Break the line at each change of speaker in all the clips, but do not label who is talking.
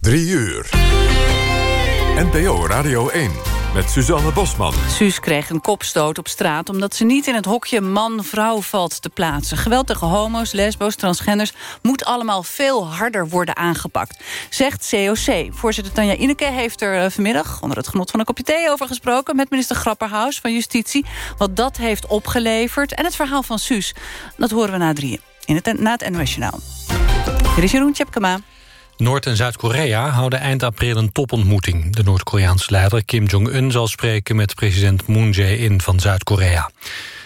3 uur. NPO Radio 1 met Suzanne Bosman.
Suus kreeg een kopstoot op straat... omdat ze niet in het hokje man-vrouw valt te plaatsen. Geweld tegen homo's, lesbo's, transgenders... moet allemaal veel harder worden aangepakt, zegt COC. Voorzitter Tanja Ineke heeft er eh, vanmiddag... onder het genot van een kopje thee over gesproken... met minister Grapperhaus van Justitie. Wat dat heeft opgeleverd. En het verhaal van Suus, dat horen we na drieën. In het, na het NOS Journaal. Hier is Jeroen Tjepkema.
Noord- en Zuid-Korea houden eind april een topontmoeting. De Noord-Koreaanse leider Kim Jong-un zal spreken met president Moon Jae-in van Zuid-Korea.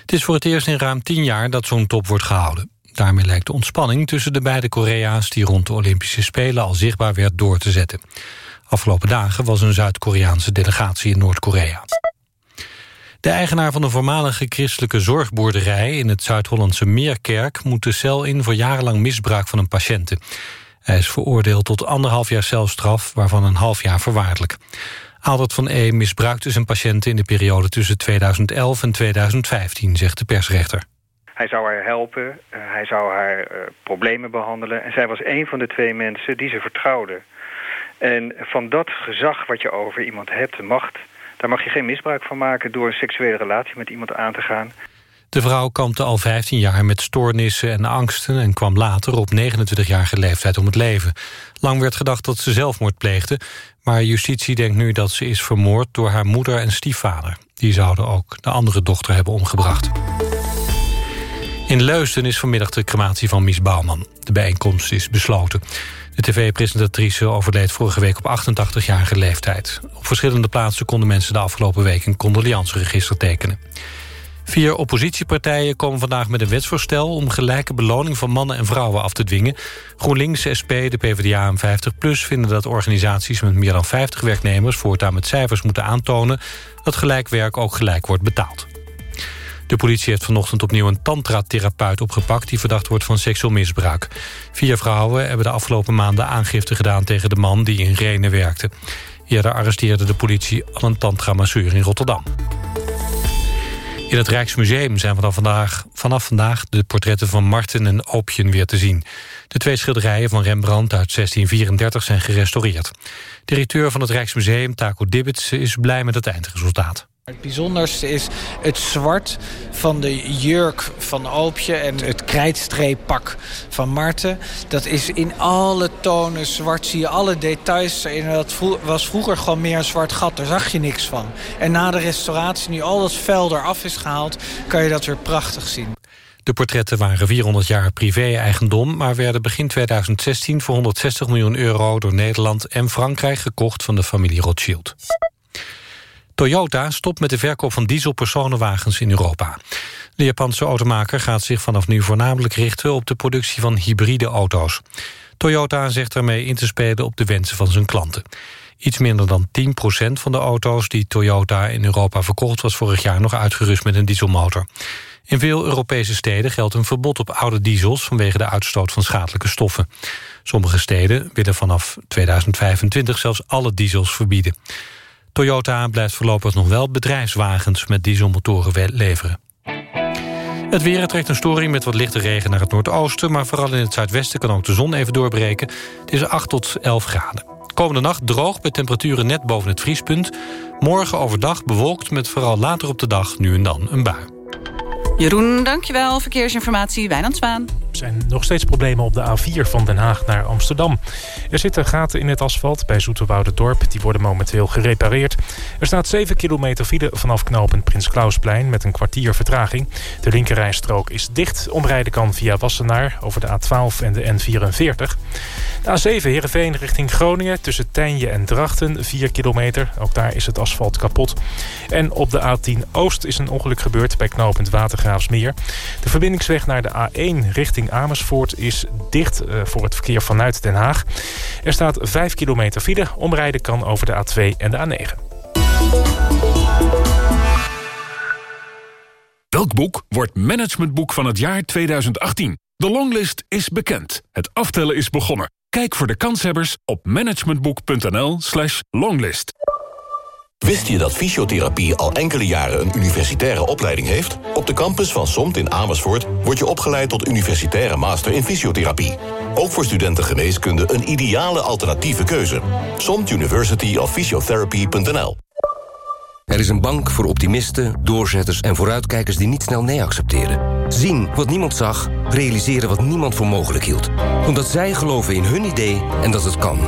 Het is voor het eerst in ruim tien jaar dat zo'n top wordt gehouden. Daarmee lijkt de ontspanning tussen de beide Korea's... die rond de Olympische Spelen al zichtbaar werd door te zetten. Afgelopen dagen was een Zuid-Koreaanse delegatie in Noord-Korea. De eigenaar van een voormalige christelijke zorgboerderij... in het Zuid-Hollandse Meerkerk moet de cel in voor jarenlang misbruik van een patiënte. Hij is veroordeeld tot anderhalf jaar celstraf, waarvan een half jaar voorwaardelijk. Albert van E. misbruikte zijn patiënten in de periode tussen 2011 en 2015, zegt de persrechter.
Hij zou haar helpen, uh, hij zou haar uh, problemen behandelen. En zij was een van de twee mensen die ze vertrouwde. En van dat gezag wat je over iemand hebt, de macht... daar mag je geen misbruik van maken door een seksuele relatie met iemand aan te gaan.
De vrouw kampte al 15 jaar met stoornissen en angsten... en kwam later op 29-jarige leeftijd om het leven. Lang werd gedacht dat ze zelfmoord pleegde... maar justitie denkt nu dat ze is vermoord door haar moeder en stiefvader. Die zouden ook de andere dochter hebben omgebracht. In Leusden is vanmiddag de crematie van Mies Bouwman. De bijeenkomst is besloten. De tv-presentatrice overleed vorige week op 88-jarige leeftijd. Op verschillende plaatsen konden mensen de afgelopen week... een condoleanceregister tekenen. Vier oppositiepartijen komen vandaag met een wetsvoorstel... om gelijke beloning van mannen en vrouwen af te dwingen. GroenLinks, SP, de PvdA en 50PLUS vinden dat organisaties... met meer dan 50 werknemers voortaan met cijfers moeten aantonen... dat gelijk werk ook gelijk wordt betaald. De politie heeft vanochtend opnieuw een tantra-therapeut opgepakt... die verdacht wordt van seksueel misbruik. Vier vrouwen hebben de afgelopen maanden aangifte gedaan... tegen de man die in Renen werkte. Eerder arresteerde de politie al een tantra-masseur in Rotterdam. In het Rijksmuseum zijn vanaf vandaag, vanaf vandaag de portretten van Marten en Oopjen weer te zien. De twee schilderijen van Rembrandt uit 1634 zijn gerestaureerd. Directeur van het Rijksmuseum, Taco Dibbets, is blij met het eindresultaat.
Het bijzonderste is het zwart van de jurk van Oopje en het krijtstreeppak van Marten. Dat is in alle tonen zwart, zie je alle details erin. Dat was vroeger gewoon meer een zwart gat, daar zag je niks van. En na de restauratie, nu al dat vel eraf is gehaald, kan je dat weer prachtig zien.
De portretten waren 400 jaar privé-eigendom... maar werden begin 2016 voor 160 miljoen euro door Nederland en Frankrijk gekocht van de familie Rothschild. Toyota stopt met de verkoop van dieselpersonenwagens in Europa. De Japanse automaker gaat zich vanaf nu voornamelijk richten... op de productie van hybride auto's. Toyota zegt daarmee in te spelen op de wensen van zijn klanten. Iets minder dan 10% van de auto's die Toyota in Europa verkocht... was vorig jaar nog uitgerust met een dieselmotor. In veel Europese steden geldt een verbod op oude diesels... vanwege de uitstoot van schadelijke stoffen. Sommige steden willen vanaf 2025 zelfs alle diesels verbieden. Toyota blijft voorlopig nog wel bedrijfswagens met dieselmotoren leveren. Het weer trekt een storing met wat lichte regen naar het noordoosten... maar vooral in het zuidwesten kan ook de zon even doorbreken. Het is 8 tot 11 graden. Komende nacht droog met temperaturen net boven het vriespunt. Morgen overdag bewolkt met vooral later op de dag nu en dan een bui.
Jeroen, dankjewel. Verkeersinformatie, Wijnand Zwaan.
Er zijn nog steeds problemen op de A4 van Den Haag naar Amsterdam. Er zitten gaten in het asfalt bij Dorp. Die worden momenteel gerepareerd. Er staat 7 kilometer file vanaf knooppunt Prins Klausplein... met een kwartier vertraging. De linkerrijstrook is dicht. Omrijden kan via Wassenaar over de A12 en de N44. De A7 Heerenveen richting Groningen tussen Tijnje en Drachten. 4 kilometer. Ook daar is het asfalt kapot. En op de A10 Oost is een ongeluk gebeurd bij knooppunt Watergraafsmeer. De verbindingsweg naar de A1 richting Amersfoort is dicht uh, voor het verkeer vanuit Den Haag. Er staat 5 kilometer file. Omrijden kan over de A2 en de A9.
Welk boek wordt managementboek van het jaar 2018? De longlist is bekend. Het aftellen is begonnen. Kijk voor de kanshebbers op managementboek.nl slash longlist.
Wist je dat fysiotherapie al enkele jaren een universitaire opleiding heeft? Op de campus van SOMT in Amersfoort word je opgeleid tot universitaire master in fysiotherapie. Ook voor studenten geneeskunde een ideale alternatieve keuze. SOMT University of Physiotherapy.nl
Er is een bank voor optimisten, doorzetters en vooruitkijkers die niet snel nee accepteren. Zien wat niemand zag, realiseren wat niemand voor mogelijk hield. Omdat zij geloven in hun idee en dat het kan.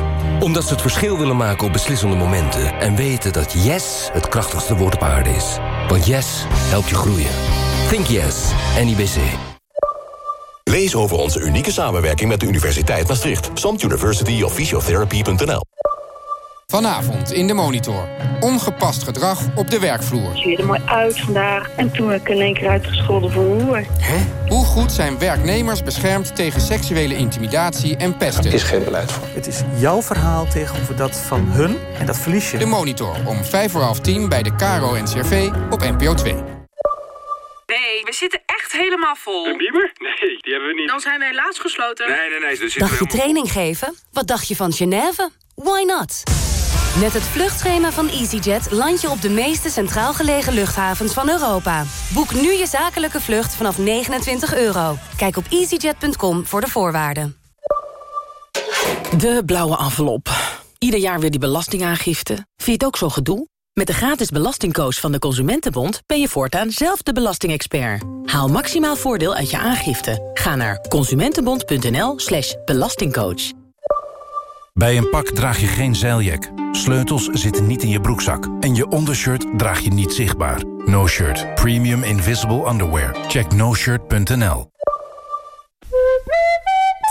Omdat ze het verschil willen maken op beslissende momenten. En weten dat yes het krachtigste woord op aarde is. Want yes helpt je groeien. Think yes, NIBC.
Lees over onze unieke samenwerking met de Universiteit Maastricht. SOMT University of
Vanavond in de Monitor. Ongepast gedrag op de werkvloer.
Je ziet er mooi uit vandaag. En toen werd ik in één keer uitgescholden voor hoer.
Hè? Hoe goed zijn werknemers beschermd tegen seksuele intimidatie en pesten?
Er is geen beleid voor. Het is jouw verhaal tegenover dat van hun en dat verlies je.
De Monitor om vijf voor half tien bij de Caro NCRV op NPO 2.
Nee, we zitten echt helemaal vol.
Een bieber? Nee, die hebben we niet.
Dan zijn we helaas gesloten.
Nee, nee, nee. Dus
Dacht je training geven? Wat dacht je van Genève? Why not? Met het vluchtschema van EasyJet land je op de meeste centraal gelegen luchthavens van Europa. Boek nu je zakelijke vlucht vanaf 29 euro. Kijk op easyjet.com voor de voorwaarden.
De blauwe envelop. Ieder jaar weer die belastingaangifte. Vind je het ook zo gedoe? Met de gratis belastingcoach van de Consumentenbond ben je voortaan zelf de belastingexpert. Haal maximaal voordeel uit je aangifte. Ga naar consumentenbond.nl slash belastingcoach.
Bij een pak draag je geen zeiljak. Sleutels zitten niet in je broekzak. En je ondershirt draag je niet zichtbaar. No Shirt. Premium Invisible Underwear. Check noshirt.nl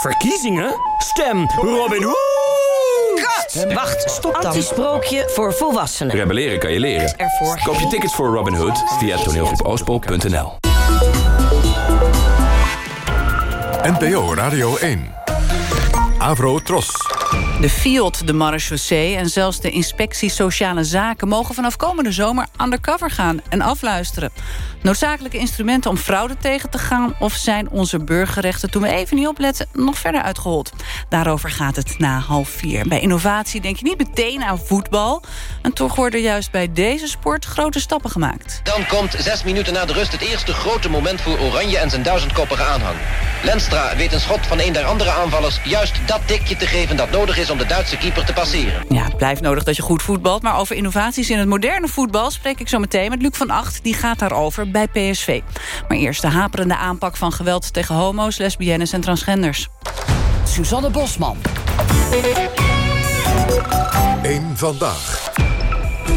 Verkiezingen? Stem Robin Hood!
Wacht, stop dan. Antisprookje voor volwassenen.
Rebelleren kan je leren.
Ervoor
Koop je tickets voor Robin Hood via toneelgroepoostpol.nl
NPO Radio 1. Avro Tros.
De Fiat, de marechaussee en zelfs de inspectie Sociale Zaken... mogen vanaf komende zomer undercover gaan en afluisteren. Noodzakelijke instrumenten om fraude tegen te gaan... of zijn onze burgerrechten, toen we even niet opletten... nog verder uitgehold. Daarover gaat het na half vier. Bij innovatie denk je niet meteen aan voetbal. En toch worden juist bij deze sport grote stappen gemaakt.
Dan komt zes minuten na de rust het eerste grote moment voor Oranje en zijn duizendkoppige aanhang. Lenstra weet een schot van een der andere aanvallers juist dat tikje te geven dat nodig is om de Duitse keeper te passeren.
Ja, het blijft nodig dat je goed voetbalt. Maar over innovaties in het moderne voetbal spreek ik zo meteen met Luc van Acht. Die gaat daarover bij PSV. Maar eerst de haperende aanpak van geweld tegen homo's, lesbiennes en transgenders.
Suzanne Bosman.
Eén vandaag.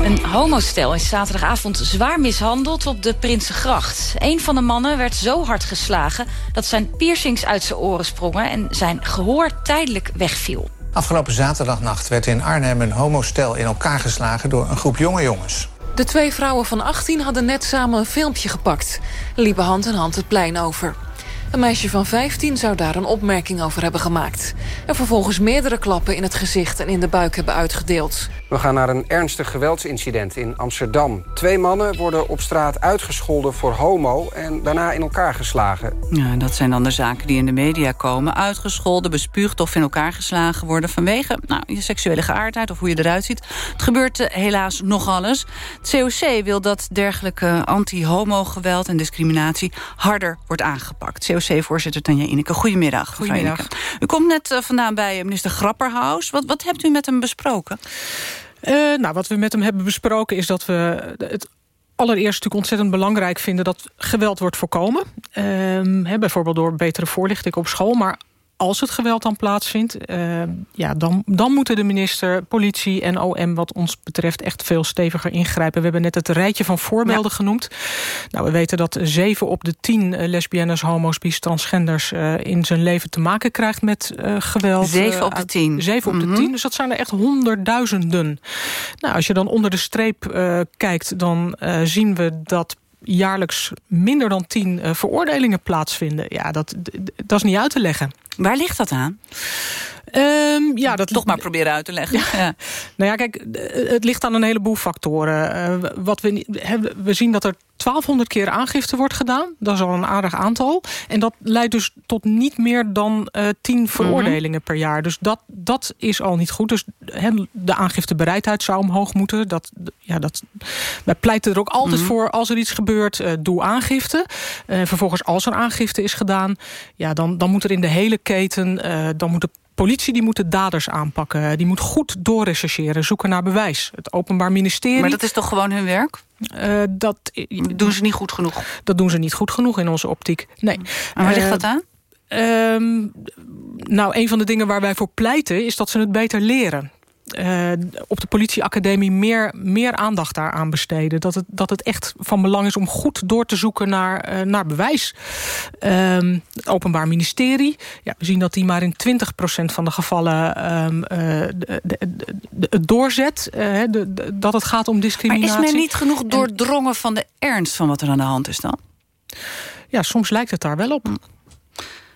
Een homostel is zaterdagavond zwaar mishandeld op de Prinsengracht. Een van de mannen werd zo hard geslagen dat zijn piercings uit zijn oren sprongen... en zijn gehoor tijdelijk wegviel.
Afgelopen zaterdagnacht werd in Arnhem een homostel in elkaar geslagen... door een groep jonge jongens.
De twee vrouwen van 18 hadden net samen een filmpje gepakt. Liepen hand in hand het plein over. Een meisje van 15 zou daar een opmerking over hebben gemaakt. En vervolgens meerdere klappen in het gezicht en in de buik hebben uitgedeeld.
We gaan naar een ernstig geweldsincident in Amsterdam. Twee mannen worden op straat uitgescholden voor homo... en daarna in elkaar geslagen.
Ja, dat zijn dan de zaken die in de media komen. Uitgescholden, bespuugd of in elkaar geslagen worden... vanwege nou, je seksuele geaardheid of hoe je eruit ziet. Het gebeurt uh, helaas nog alles. Het COC wil dat dergelijke anti-homo-geweld en discriminatie... harder wordt aangepakt. COC-voorzitter Tanja Ineke, goedemiddag.
Goedemiddag.
U komt net uh, vandaan bij minister Grapperhaus. Wat, wat hebt u met hem besproken?
Uh, nou, wat we met hem hebben besproken is dat we het allereerst natuurlijk ontzettend belangrijk vinden... dat geweld wordt voorkomen. Uh, hè, bijvoorbeeld door betere voorlichting op school. Maar als het geweld dan plaatsvindt... Uh, ja, dan, dan moeten de minister, politie en OM wat ons betreft... echt veel steviger ingrijpen. We hebben net het rijtje van voorbeelden ja. genoemd. Nou, we weten dat zeven op de tien lesbiennes, homo's, bis, transgenders... Uh, in zijn leven te maken krijgt met uh, geweld.
Zeven op de tien?
Zeven mm -hmm. op de tien, dus dat zijn er echt honderdduizenden. Nou, als je dan onder de streep kijkt... dan zien we dat jaarlijks minder dan tien uh, veroordelingen plaatsvinden. Ja, dat, dat is niet uit te leggen.
Waar ligt dat aan?
Um, ja, dat
toch maar proberen uit te leggen. Ja. ja.
Nou ja, kijk, het ligt aan een heleboel factoren. Uh, wat we, we zien dat er 1200 keer aangifte wordt gedaan. Dat is al een aardig aantal. En dat leidt dus tot niet meer dan uh, 10 veroordelingen mm -hmm. per jaar. Dus dat, dat is al niet goed. Dus he, de aangiftebereidheid zou omhoog moeten. Dat, ja, dat, wij pleiten er ook altijd mm -hmm. voor als er iets gebeurt, uh, doe aangifte. Vervolgens als er aangifte is gedaan, ja, dan, dan moet er in de hele keten, dan moet de politie die moet de daders aanpakken. Die moet goed doorrechercheren, zoeken naar bewijs. Het Openbaar Ministerie...
Maar dat is toch gewoon hun werk?
Uh, dat
doen ze niet goed genoeg?
Dat doen ze niet goed genoeg in onze optiek, nee.
En waar ligt uh, dat aan?
Uh, nou, een van de dingen waar wij voor pleiten... is dat ze het beter leren. Uh, op de politieacademie meer, meer aandacht daaraan besteden. Dat het, dat het echt van belang is om goed door te zoeken naar, uh, naar bewijs. Uh, het Openbaar Ministerie, ja, we zien dat die maar in 20% van de gevallen um, de, de, de, het doorzet. dat het gaat om discriminatie.
Maar is men niet genoeg doordrongen van de ernst van wat er aan de hand is dan?
Ja, soms lijkt het daar wel op.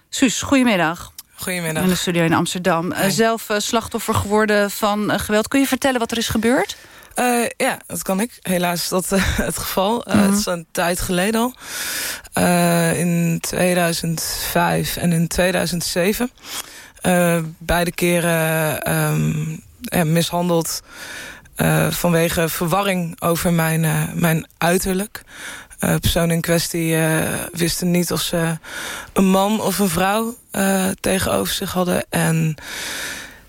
Suus, goedemiddag.
Goedemiddag.
In de studio in Amsterdam. Uh, zelf uh, slachtoffer geworden van uh, geweld. Kun je vertellen wat er is gebeurd?
ja, dat kan ik. Helaas is dat het geval. Mm -hmm. Het is een tijd geleden al. in 2005 en in 2007. beide keren um, mishandeld... vanwege verwarring over mijn, mijn uiterlijk. Uh, persoon in kwestie uh, wisten niet of ze een man of een vrouw uh, tegenover zich hadden. En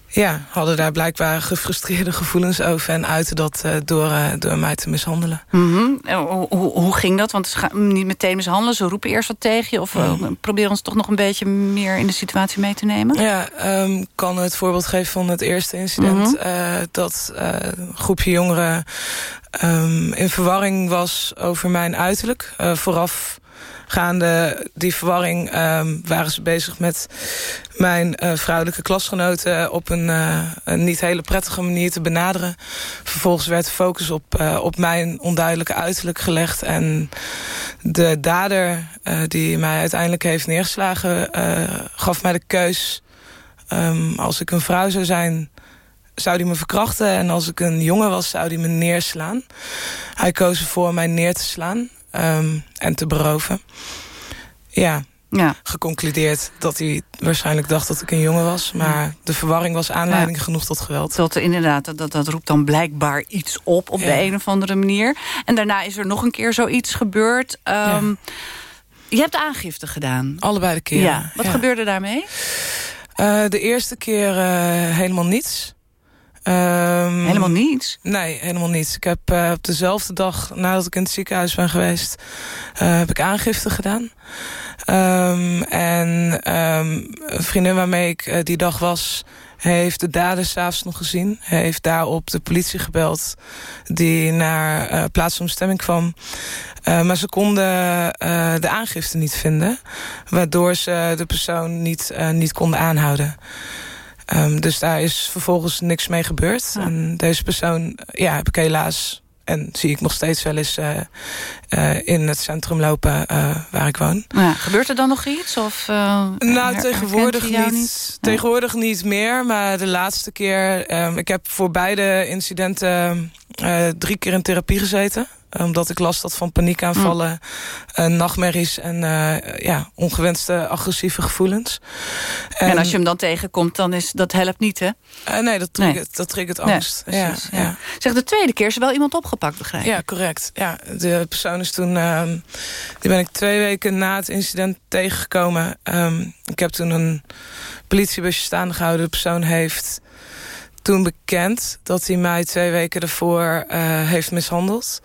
ja, hadden daar blijkbaar gefrustreerde gevoelens over... en uiten dat door, door mij te mishandelen.
Mm -hmm. hoe, hoe, hoe, ging dat? Want ze gaan niet meteen mishandelen. Ze roepen eerst wat tegen je. Of mm. probeer ons toch nog een beetje meer in de situatie mee te nemen?
Ja, ik um, kan het voorbeeld geven van het eerste incident. Mm -hmm. dat een groepje jongeren um, in verwarring was over mijn uiterlijk. Uh, voorafgaande die verwarring um, waren ze bezig met mijn uh, vrouwelijke klasgenoten op een, uh, een, niet hele prettige manier te benaderen. Vervolgens werd de focus op, op mijn onduidelijke uiterlijk gelegd. En de dader die mij uiteindelijk heeft neergeslagen gaf mij de keus... Um, als ik een vrouw zou zijn zou hij me verkrachten. En als ik een jongen was, zou hij me neerslaan. Hij koos ervoor mij neer te slaan um, en te beroven. Ja, ja, geconcludeerd dat hij waarschijnlijk dacht dat ik een jongen was. Maar de verwarring was aanleiding ja. genoeg tot geweld.
Tot, inderdaad, dat, dat roept dan blijkbaar iets op op ja. de een of andere manier. En daarna is er nog een keer zoiets gebeurd. Um, je hebt aangifte gedaan.
Allebei de keren.
Ja. Wat gebeurde daarmee?
Uh, de eerste keer uh, helemaal niets.
Um, helemaal niets?
Nee, helemaal niets. Ik heb uh, op dezelfde dag nadat ik in het ziekenhuis ben geweest... Uh, heb ik aangifte gedaan. Um, en um, een vriendin waarmee ik uh, die dag was... heeft de dader s'avonds nog gezien. Hij heeft daarop de politie gebeld... die naar uh, plaats van bestemming kwam. Uh, maar ze konden uh, de aangifte niet vinden. Waardoor ze de persoon niet, niet konden aanhouden. Um, dus daar is vervolgens niks mee gebeurd. Ja. En deze persoon ja, heb ik helaas... en zie ik nog steeds wel eens uh, uh, in het centrum lopen uh, waar ik woon.
Ja, gebeurt er dan nog iets? Of,
nou, tegenwoordig niet, niet. Tegenwoordig niet meer, maar de laatste keer... Um, ik heb voor beide incidenten drie keer in therapie gezeten omdat ik last had van paniekaanvallen, mm. uh, nachtmerries en uh, ja, ongewenste agressieve gevoelens.
En, en, als je hem dan tegenkomt, dan is dat helpt niet, hè?
Nee, dat triggert, nee. dat triggert angst.
Nee, precies, ja, ja. ja, Zeg, de tweede keer is er wel iemand opgepakt, begrijp
Ja, correct. Ja, de persoon is toen... Ehm, die ben ik twee weken na het incident tegengekomen. Um, ik heb toen een politiebusje staande gehouden. De persoon heeft toen bekend dat hij mij twee weken ervoor uh, heeft mishandeld.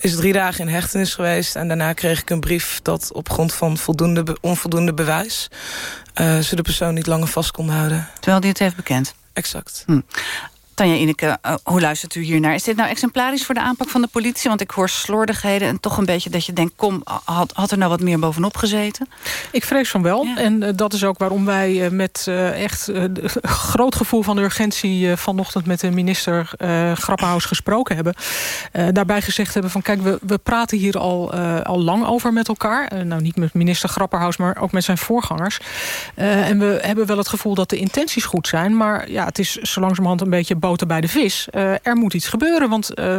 Is drie dagen in hechtenis geweest. En daarna kreeg ik een brief dat op grond van voldoende onvoldoende bewijs... Uh, ze de persoon niet langer vast konden houden.
Terwijl hij het heeft bekend?
Exact.
Hm. Tanja Ineke, uh, hoe luistert u hiernaar? Is dit nou exemplarisch voor de aanpak van de politie? Want ik hoor slordigheden en toch een beetje dat je denkt... kom, had, had er nou wat meer bovenop gezeten?
Ik vrees van wel. En uh, dat is ook waarom wij uh, met echt groot gevoel van urgentie... vanochtend met de minister Grappenhaus gesproken hebben. daarbij gezegd hebben van kijk, we, we praten hier al, al lang over met elkaar. nou, niet met minister Grapperhaus, maar ook met zijn voorgangers. en we hebben wel het gevoel dat de intenties goed zijn. Maar ja, het is zo langzamerhand een beetje boter bij de vis. Uh, er moet iets gebeuren, want uh,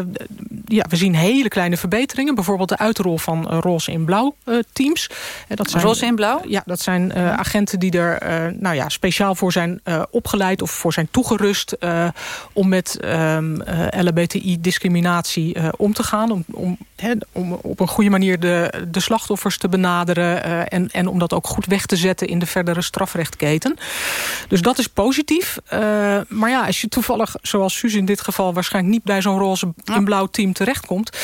ja, we zien hele kleine verbeteringen. Bijvoorbeeld de uitrol van uh, roze in blauw teams.
dat zijn, roze in blauw?
Ja, dat zijn agenten die er nou ja, speciaal voor zijn opgeleid... of voor zijn toegerust om met um, LHBTI-discriminatie om te gaan. Om, om, he, om op een goede manier de, de slachtoffers te benaderen... en, en om dat ook goed weg te zetten in de verdere strafrechtketen. Dus dat is positief. maar ja, als je toevallig zoals Suus in dit geval... waarschijnlijk niet bij zo'n roze in blauw team terechtkomt...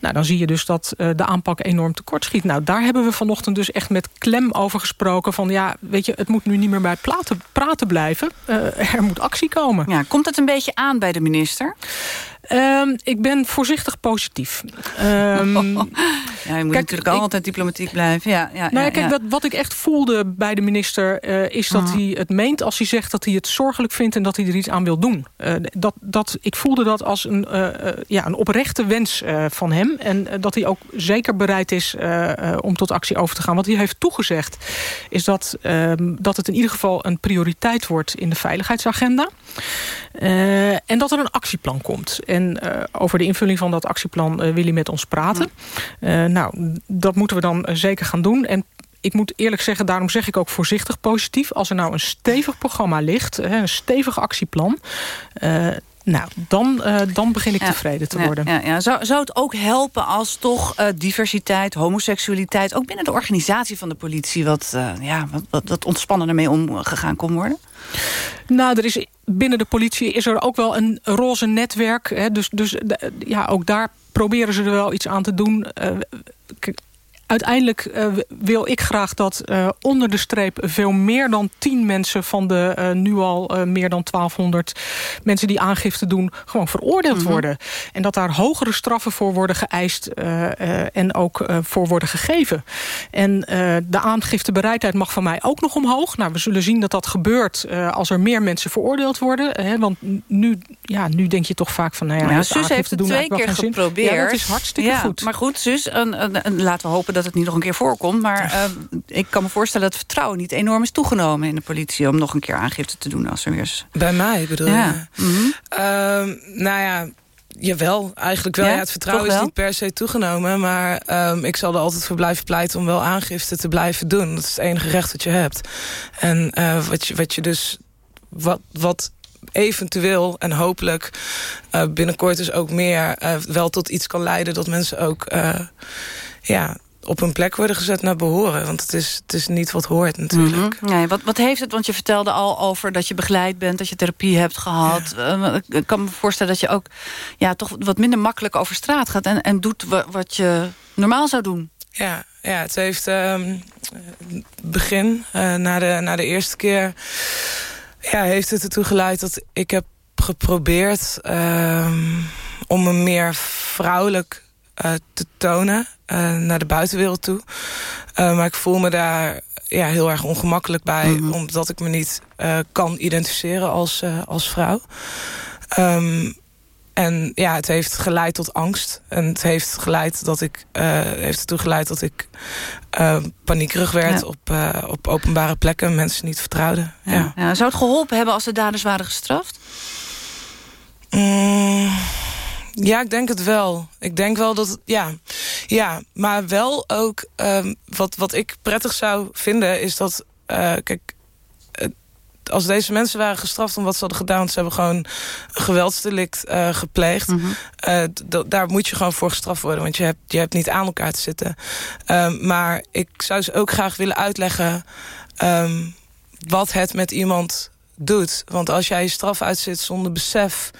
Nou, dan zie je dus dat uh, de aanpak enorm tekort schiet. Nou, daar hebben we vanochtend dus echt met klem over gesproken... van ja, weet je, het moet nu niet meer bij praten, praten blijven. Uh, er moet actie komen.
Ja, komt het een beetje aan bij de minister?
Um, ik ben voorzichtig positief. Um,
ja, je moet kijk, natuurlijk altijd diplomatiek blijven. Ja, ja,
nou, ja, kijk, Wat, wat ik echt voelde bij de minister... Uh, is dat uh. hij het meent als hij zegt dat hij het zorgelijk vindt... en dat hij er iets aan wil doen. Uh, dat, dat, ik voelde dat als een, ja, een oprechte wens van hem. En dat hij ook zeker bereid is om tot actie over te gaan. Wat hij heeft toegezegd is dat, ehm, dat het in ieder geval een prioriteit wordt... in de veiligheidsagenda. en dat er een actieplan komt. En uh, over de invulling van dat actieplan uh, wil hij met ons praten. Uh, nou, dat moeten we dan zeker gaan doen. En ik moet eerlijk zeggen, daarom zeg ik ook voorzichtig positief. Als er nou een stevig programma ligt, een stevig actieplan... Nou, dan, uh, dan begin ik ja, tevreden te worden.
Ja, ja. Zou, zou het ook helpen als toch uh, diversiteit, homoseksualiteit... ook binnen de organisatie van de politie... wat, ja, wat, wat, wat ontspannender mee omgegaan kon worden?
Nou, er is, binnen de politie is er ook wel een roze netwerk. Hè, dus dus ja, ook daar proberen ze er wel iets aan te doen uiteindelijk uh, wil ik graag dat uh, onder de streep veel meer dan tien mensen van de uh, nu al meer dan 1200 mensen die aangifte doen gewoon veroordeeld mm -hmm. worden. En dat daar hogere straffen voor worden geëist en ook voor worden gegeven. En de aangiftebereidheid mag van mij ook nog omhoog. Nou, we zullen zien dat dat gebeurt als er meer mensen veroordeeld worden. Hè, want nu, ja, nu denk je toch vaak van... Nou ja,
ja Sus heeft het
doen,
twee keer geprobeerd.
Ja, dat is hartstikke
ja,
goed.
Maar goed, Sus, laten we hopen dat het niet nog een keer voorkomt. Maar uh, ik kan me voorstellen dat het vertrouwen niet enorm is toegenomen in de politie... om nog een keer aangifte te doen als er weer eens...
Bij mij bedoel ja. je? Mm -hmm. uh, nou ja, Jawel, eigenlijk wel. Ja, ja het vertrouwen is niet per se toegenomen. Maar um, ik zal er altijd voor blijven pleiten om wel aangifte te blijven doen. Dat is het enige recht dat je hebt. En uh, wat, je, wat je dus... Wat, wat eventueel en hopelijk uh, binnenkort dus ook meer... Uh, wel tot iets kan leiden dat mensen ook... ja, op een plek worden gezet naar behoren. Want het is, het is niet wat hoort natuurlijk. Mm
-hmm. nee, wat, wat heeft het? Want je vertelde al over dat je begeleid bent... dat je therapie hebt gehad. Ja. Uh, ik kan me voorstellen dat je ook ja, toch wat minder makkelijk over straat gaat... en, en doet wat je normaal zou doen.
Ja, ja het heeft um, begin, uh, na, de, na de eerste keer... Ja, heeft het ertoe geleid dat ik heb geprobeerd... Um, om een meer vrouwelijk te tonen uh, naar de buitenwereld toe. Uh, maar ik voel me daar ja, heel erg ongemakkelijk bij... Mm -hmm. omdat ik me niet uh, kan identificeren als, als vrouw. Um, en ja, het heeft geleid tot angst. En het heeft geleid dat ik heeft ertoe geleid dat ik paniekerig werd ja. op, op openbare plekken, mensen niet vertrouwden. Ja. Ja.
ja. Zou het geholpen hebben als de daders waren gestraft?
Mm. Ja, ik denk het wel. Ik denk wel dat... Ja, ja maar wel ook... Um, wat, wat ik prettig zou vinden is dat... Uh, kijk, als deze mensen waren gestraft om wat ze hadden gedaan... want ze hebben gewoon een geweldsdelict uh, gepleegd... Mm -hmm. uh, daar moet je gewoon voor gestraft worden. Want je hebt, je hebt niet aan elkaar te zitten. Um, maar ik zou ze ook graag willen uitleggen... Um, wat het met iemand doet. Want als jij je straf uitzit zonder besef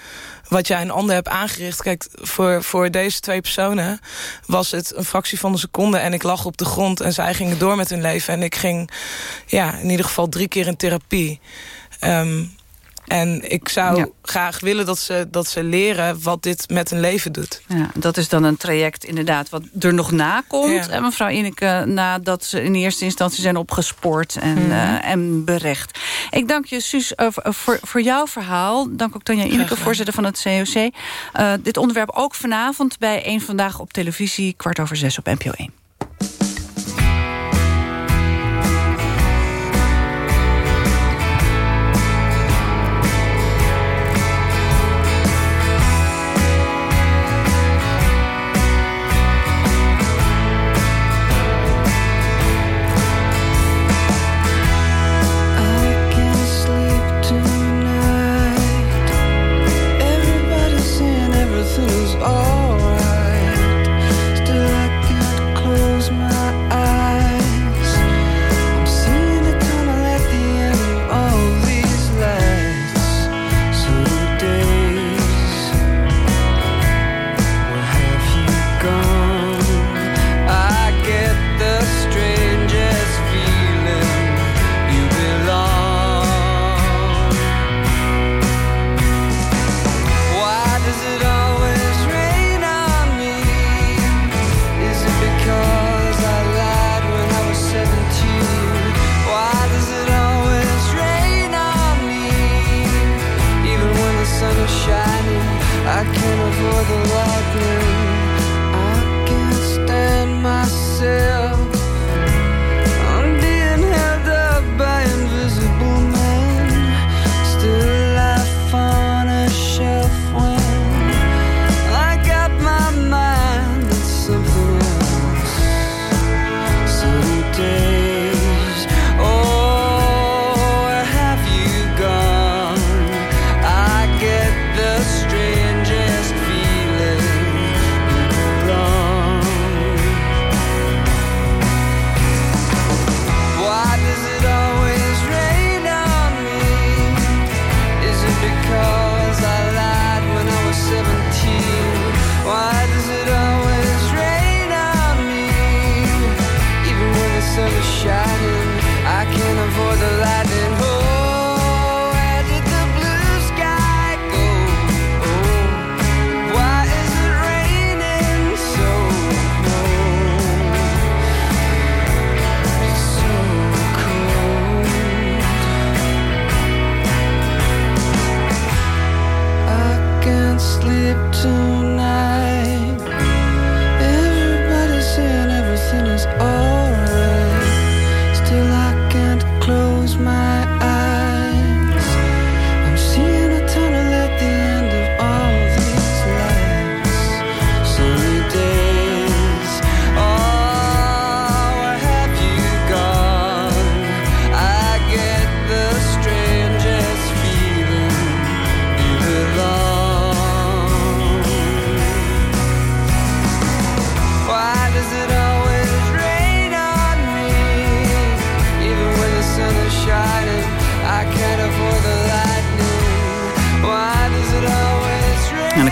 wat jij een ander hebt aangericht. Kijk, voor, voor deze twee personen was het een fractie van een seconde... en ik lag op de grond en zij gingen door met hun leven. En ik ging ja, in ieder geval drie keer in therapie. Um, En ik zou graag willen dat ze, dat ze leren wat dit met hun leven doet.
Ja, dat is dan een traject inderdaad wat er nog na komt. En mevrouw Ineke, nadat ze in eerste instantie zijn opgespoord en, eh, en berecht. Ik dank je, Suus, eh, voor, voor, voor jouw verhaal. Dank ook Tanja Ineke, voorzitter van het COC. Eh, dit onderwerp ook vanavond bij één Vandaag op televisie... kwart over zes op NPO 1.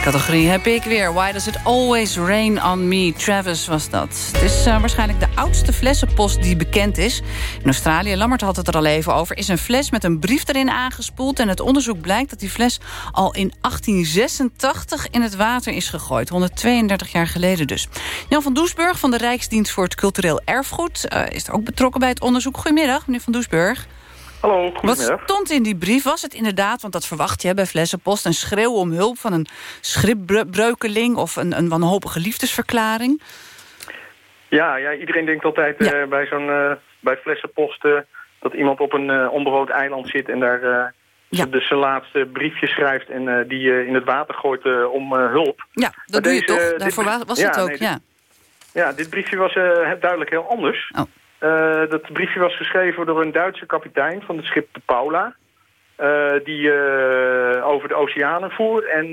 Categorie heb ik weer. Why does it always rain on me? Travis was dat. Het is eh, waarschijnlijk de oudste flessenpost die bekend is. In Australië, Lammert had het er al even over... is een fles met een brief erin aangespoeld. En het onderzoek blijkt dat die fles al in 1886 in het water is gegooid. 132 jaar geleden dus. Jan van Doesburg van de Rijksdienst voor het Cultureel Erfgoed... eh, is er ook betrokken bij het onderzoek. Goedemiddag, meneer van Doesburg.
Hallo,
Wat
goedemiddag.
stond in die brief? Was het inderdaad, want dat verwacht je bij flessenpost... een schreeuw om hulp van een schipbreukeling... of een, een wanhopige liefdesverklaring?
Ja, ja, iedereen denkt altijd eh, bij zo'n eh, bij flessenpost eh, dat iemand op een onbewoond eiland zit en daar eh, dus zijn laatste briefje schrijft en die in het water gooit om hulp.
Ja,
Maar
dat doe je toch? Daarvoor was
ja,
het ook,
nee, dit-
ja.
Ja, dit briefje was duidelijk heel anders.
Oh.
Eh, dat briefje was geschreven door een Duitse kapitein van het schip de Paula. eh, die eh, over de oceanen voer. En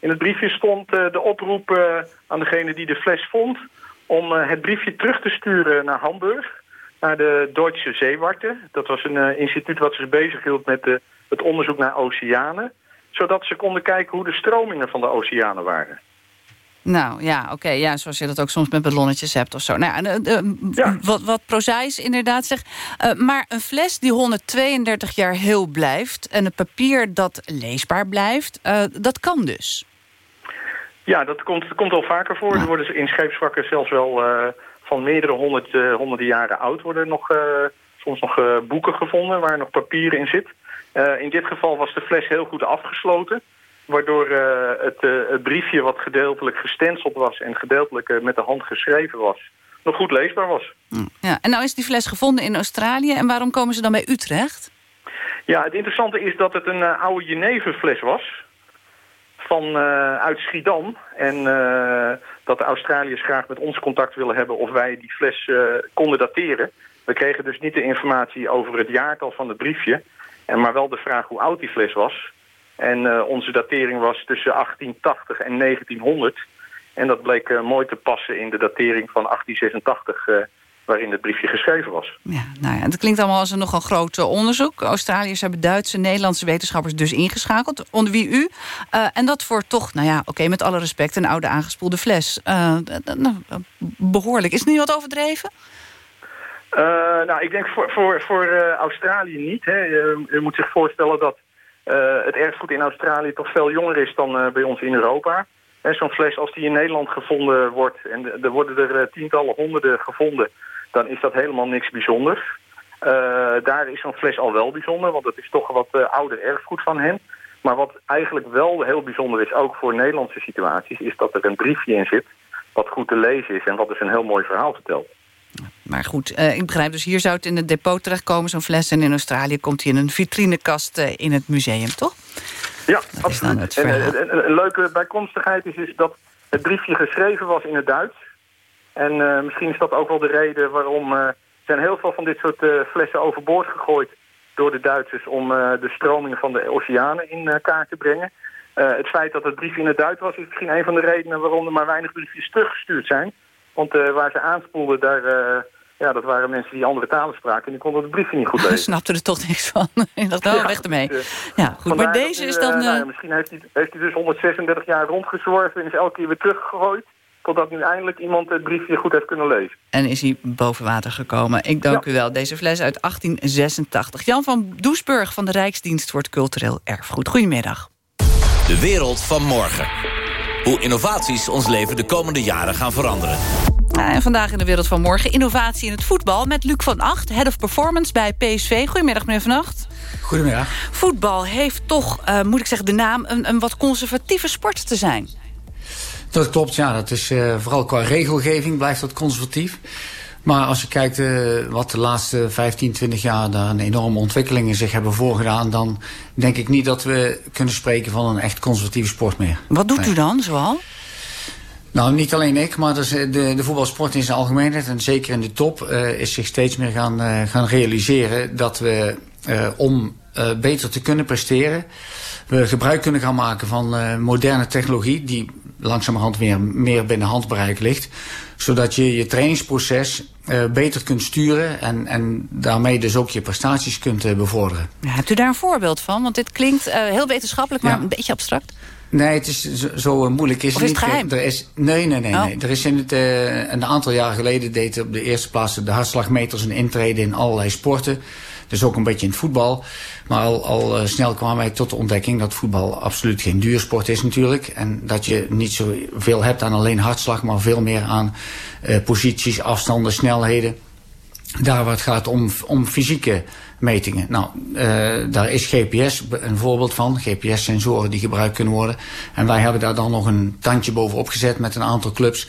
in het briefje stond de oproep aan degene die de fles vond... om het briefje terug te sturen naar Hamburg, naar de Deutsche Zeewarte. Dat was een instituut wat zich bezighield met het onderzoek naar oceanen. Zodat ze konden kijken hoe de stromingen van de oceanen waren.
Nou ja, oké, ja, zoals je dat ook soms met ballonnetjes hebt of zo. Nou, ja, eh, eh, Wat, wat prozaïs inderdaad zegt. Uh, maar een fles die 132 jaar heel blijft... en een papier dat leesbaar blijft, dat kan dus.
Ja, dat komt, komt al vaker voor. Er worden in scheepswrakken zelfs wel van meerdere honderd, honderden jaren oud... worden nog, soms nog boeken gevonden waar nog papier in zit. in dit geval was de fles heel goed afgesloten waardoor uh, het, uh, het, briefje wat gedeeltelijk gestenceld was... en gedeeltelijk uh, met de hand geschreven was, nog goed leesbaar was.
Hm. Ja, en nou is die fles gevonden in Australië. En waarom komen ze dan bij Utrecht?
Ja, het interessante is dat het een oude Geneverfles was... Van, uit Schiedam. En dat de Australiërs graag met ons contact willen hebben... of wij die fles konden dateren. We kregen dus niet de informatie over het jaartal van het briefje... En maar wel de vraag hoe oud die fles was... En uh, onze datering was tussen 1880 en 1900. En dat bleek uh, mooi te passen in de datering van 1886... Uh, waarin het briefje geschreven was.
Ja, nou ja, het klinkt allemaal als een nogal groot onderzoek. Australiërs hebben Duitse, Nederlandse wetenschappers dus ingeschakeld. Onder wie u. Uh, en dat voor toch, nou ja, oké, okay, met alle respect... een oude aangespoelde fles. Uh, nou, behoorlijk. Is het niet wat overdreven?
Nou, ik denk voor, voor, voor Australië niet. Hè. Je, je moet zich voorstellen dat het erfgoed in Australië toch veel jonger is dan uh, bij ons in Europa. Zo'n fles, als die in Nederland gevonden wordt... en er worden er uh, tientallen, honderden gevonden... dan is dat helemaal niks bijzonders. daar is zo'n fles al wel bijzonder, want het is toch wat ouder erfgoed van hen. Maar wat eigenlijk wel heel bijzonder is, ook voor Nederlandse situaties... is dat er een briefje in zit wat goed te lezen is... en wat dus een heel mooi verhaal vertelt.
Maar goed, uh, ik begrijp dus hier zou het in het depot terechtkomen, zo'n fles. En in Australië komt hij in een vitrinekast uh, in het museum, toch?
Ja, dat absoluut. En, en, een leuke bijkomstigheid is, is dat het briefje geschreven was in het Duits. En uh, misschien is dat ook wel de reden waarom... er zijn heel veel van dit soort flessen overboord gegooid door de Duitsers... om de stroming van de oceanen in kaart te brengen. het feit dat het briefje in het Duits was... is misschien een van de redenen waarom er maar weinig briefjes teruggestuurd zijn... Want uh, waar ze aanspoelden, daar, uh, ja, dat waren mensen die andere talen spraken... en die konden het briefje niet goed lezen.
snapte er toch niks van. Ik dacht, oh, ja, weg ermee. Ja, goed, maar deze is dan... Uh...
Nou, misschien heeft hij, heeft hij dus 136 jaar rondgezworven... en is elke keer weer teruggegooid... totdat nu eindelijk iemand het briefje goed heeft kunnen lezen.
En is hij boven water gekomen. Ik dank ja. u wel. Deze fles uit 1886. Jan van Doesburg van de Rijksdienst voor het Cultureel Erfgoed. Goedemiddag.
De wereld van morgen. Hoe innovaties ons leven de komende jaren gaan veranderen.
en vandaag in de wereld van morgen innovatie in het voetbal... met Luc van Acht, Head of Performance bij PSV. Goedemiddag, meneer Van Acht.
Goedemiddag.
Voetbal heeft toch, uh, moet ik zeggen, de naam... Een, een, wat conservatieve sport te zijn.
Dat klopt, ja. Dat is, uh, vooral qua regelgeving blijft dat conservatief. Maar als je kijkt uh, wat de laatste 15, 20 jaar... daar een enorme ontwikkelingen zich hebben voorgedaan... dan denk ik niet dat we kunnen spreken van een echt conservatieve sport meer.
Wat doet nee. u dan zoal?
Nou, niet alleen ik, maar dus de, de voetbalsport in zijn algemeenheid... en zeker in de top uh, is zich steeds meer gaan, uh, gaan realiseren... dat we om beter te kunnen presteren... we gebruik kunnen gaan maken van moderne technologie... die langzamerhand weer meer binnen handbereik ligt zodat je je trainingsproces uh, beter kunt sturen... En, en daarmee dus ook je prestaties kunt uh, bevorderen.
Ja, hebt u daar een voorbeeld van? Want dit klinkt uh, heel wetenschappelijk, maar ja. een beetje abstract.
Nee, het is zo, zo moeilijk. Is
of is het geheim?
Er is, nee, nee, nee,
oh.
nee. Er is in het, een aantal jaar geleden... deed op de eerste plaats de hartslagmeters een intrede in allerlei sporten... Dus ook een beetje in het voetbal. Maar al, al uh, snel kwamen wij tot de ontdekking dat voetbal absoluut geen duursport is natuurlijk. En dat je niet zoveel hebt aan alleen hartslag, maar veel meer aan uh, posities, afstanden, snelheden. Daar waar het gaat om, om fysieke metingen. Nou, uh, daar is GPS een voorbeeld van. GPS-sensoren die gebruikt kunnen worden. En wij hebben daar dan nog een tandje bovenop gezet met een aantal clubs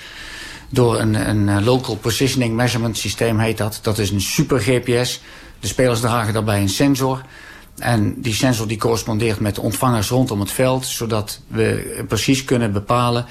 door een, een local positioning measurement systeem heet dat. Dat is een super GPS. De spelers dragen daarbij een sensor. En die sensor die correspondeert met de ontvangers rondom het veld. Zodat we precies kunnen bepalen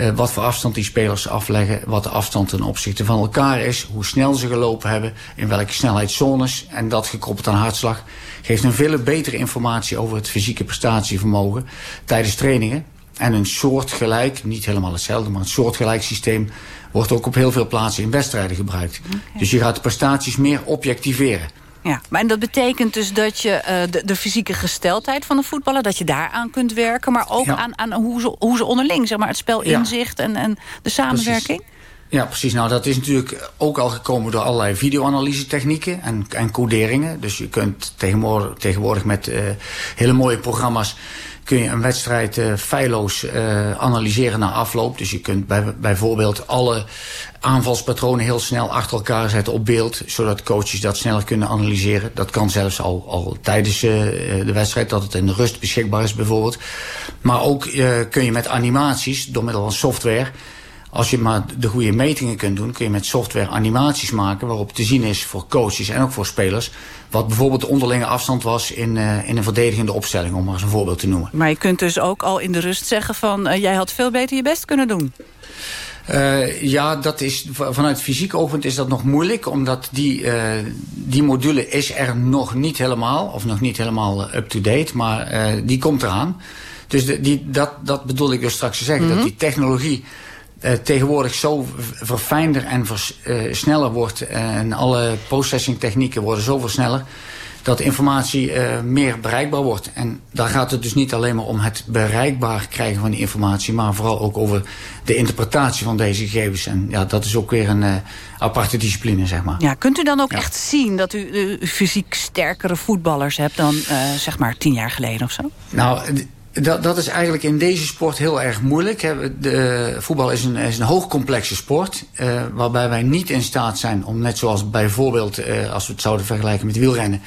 uh, wat voor afstand die spelers afleggen. Wat de afstand ten opzichte van elkaar is. Hoe snel ze gelopen hebben. In welke snelheidszones. En dat gekoppeld aan hartslag. Geeft een veel betere informatie over het fysieke prestatievermogen tijdens trainingen. En een soortgelijk, niet helemaal hetzelfde, maar een soortgelijk systeem wordt ook op heel veel plaatsen in wedstrijden gebruikt. Okay. Dus je gaat de prestaties meer objectiveren.
Ja, maar en dat betekent dus dat je eh, de, de fysieke gesteldheid van de voetballer... dat je daaraan kunt werken, maar ook
Ja.
aan, aan hoe, ze, hoe ze onderling... zeg maar het spel
Ja.
inzicht en, en de samenwerking.
Ja, precies. Nou, dat is natuurlijk ook al gekomen door allerlei videoanalyse technieken en, en coderingen. Dus je kunt tegenwoordig, tegenwoordig met eh, hele mooie programma's kun je een wedstrijd eh feilloos eh, analyseren na afloop. Dus je kunt bij, bijvoorbeeld alle aanvalspatronen heel snel achter elkaar zetten op beeld, zodat coaches dat sneller kunnen analyseren. Dat kan zelfs al, al tijdens eh, de wedstrijd, dat het in de rust beschikbaar is bijvoorbeeld. Maar ook kun je met animaties, door middel van software, als je maar de goede metingen kunt doen, kun je met software animaties maken waarop te zien is voor coaches en ook voor spelers. Wat bijvoorbeeld de onderlinge afstand was in, eh, in een verdedigende opstelling, om maar eens een voorbeeld te noemen.
Maar je kunt dus ook al in de rust zeggen van... eh, jij had veel beter je best kunnen doen.
Eh, ja, dat is, vanuit fysiek oogpunt is dat nog moeilijk, omdat die, die module is er nog niet helemaal, of nog niet helemaal up-to-date, maar die komt eraan. Dus de, die, dat, dat bedoel ik dus straks te zeggen,
Mhm.
dat die technologie eh, tegenwoordig zo verfijnder en vers- eh, sneller wordt en alle processing technieken worden zo versneller dat de informatie eh, meer bereikbaar wordt. En daar gaat het dus niet alleen maar om het bereikbaar krijgen van die informatie, maar vooral ook over de interpretatie van deze gegevens. En ja, dat is ook weer een eh, aparte discipline, zeg maar.
Ja, kunt u dan ook echt zien dat u eh, fysiek sterkere voetballers hebt... dan eh, zeg maar tien jaar geleden of zo?
Nou, dat, dat is eigenlijk in deze sport heel erg moeilijk. De, voetbal is een, is een hoogcomplexe sport. eh, waarbij wij niet in staat zijn om, net zoals bijvoorbeeld, eh, als we het zouden vergelijken met wielrennen.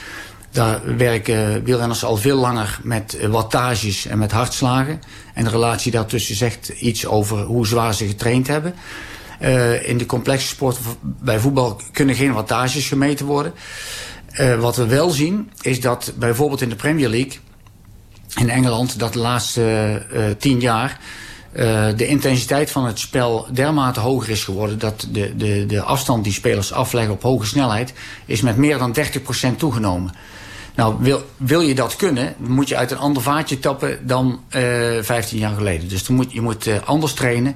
Daar werken wielrenners al veel langer met wattages en met hartslagen. En de relatie daartussen zegt iets over hoe zwaar ze getraind hebben. Eh, in de complexe sport bij voetbal kunnen geen wattages gemeten worden. Wat we wel zien is dat bijvoorbeeld in de Premier League in Engeland dat de laatste eh, tien jaar eh, de intensiteit van het spel dermate hoger is geworden dat de, de, de afstand die spelers afleggen op hoge snelheid is met meer dan 30% toegenomen. Nou, wil, wil je dat kunnen, moet je uit een ander vaatje tappen dan eh 15 jaar geleden. Dus moet, je moet anders trainen.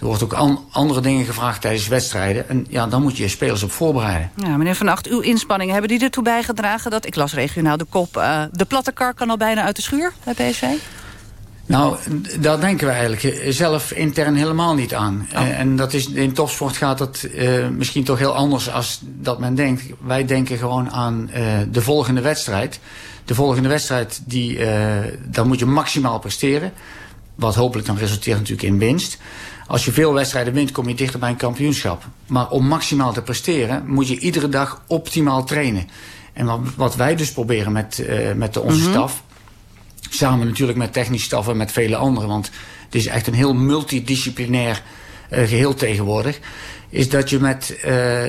Er wordt ook an- andere dingen gevraagd tijdens wedstrijden. En ja, dan moet je je spelers op voorbereiden.
Ja, meneer Van Acht, uw inspanningen, hebben die ertoe bijgedragen... dat, ik las regionaal de kop, eh, de platte kar kan al bijna uit de schuur bij PSV?
Nou, daar denken we eigenlijk eh, zelf intern helemaal niet aan. Eh, En dat is, in topsport gaat dat misschien toch heel anders als dat men denkt. Wij denken gewoon aan de volgende wedstrijd. De volgende wedstrijd, die, daar moet je maximaal presteren. Wat hopelijk dan resulteert natuurlijk in winst. Als je veel wedstrijden wint, kom je dichter bij een kampioenschap. Maar om maximaal te presteren, moet je iedere dag optimaal trainen. En wat, wat wij dus proberen met, eh, met onze
Mhm.
staf... Samen natuurlijk met technische staf en met vele anderen. Want het is echt een heel multidisciplinair eh, geheel tegenwoordig. Is dat je met eh,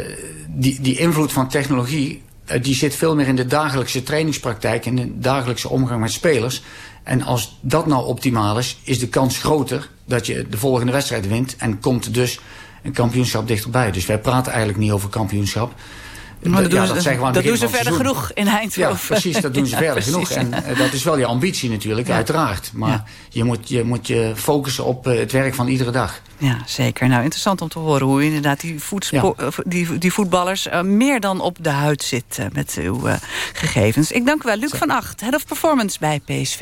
die, die invloed van technologie... die zit veel meer in de dagelijkse trainingspraktijk... en de dagelijkse omgang met spelers. En als dat nou optimaal is, is de kans groter... dat je de volgende wedstrijd wint... en komt dus een kampioenschap dichterbij. Dus wij praten eigenlijk niet over kampioenschap...
Maar dat doen
ja,
ze-
dat
doen ze verder
seizoen.
genoeg in Eindhoven.
Ja, precies, dat doen ze
Ja,
verder
precies.
genoeg. En eh, dat is wel je ambitie natuurlijk,
Ja.
uiteraard. Maar je, moet, je moet je focussen op eh, het werk van iedere dag.
Ja, zeker. Nou, interessant om te horen hoe inderdaad die, eh, die, die voetballers... meer dan op de huid zit eh, met uw gegevens. Ik dank u wel. Luc van Acht, Head of Performance bij PSV.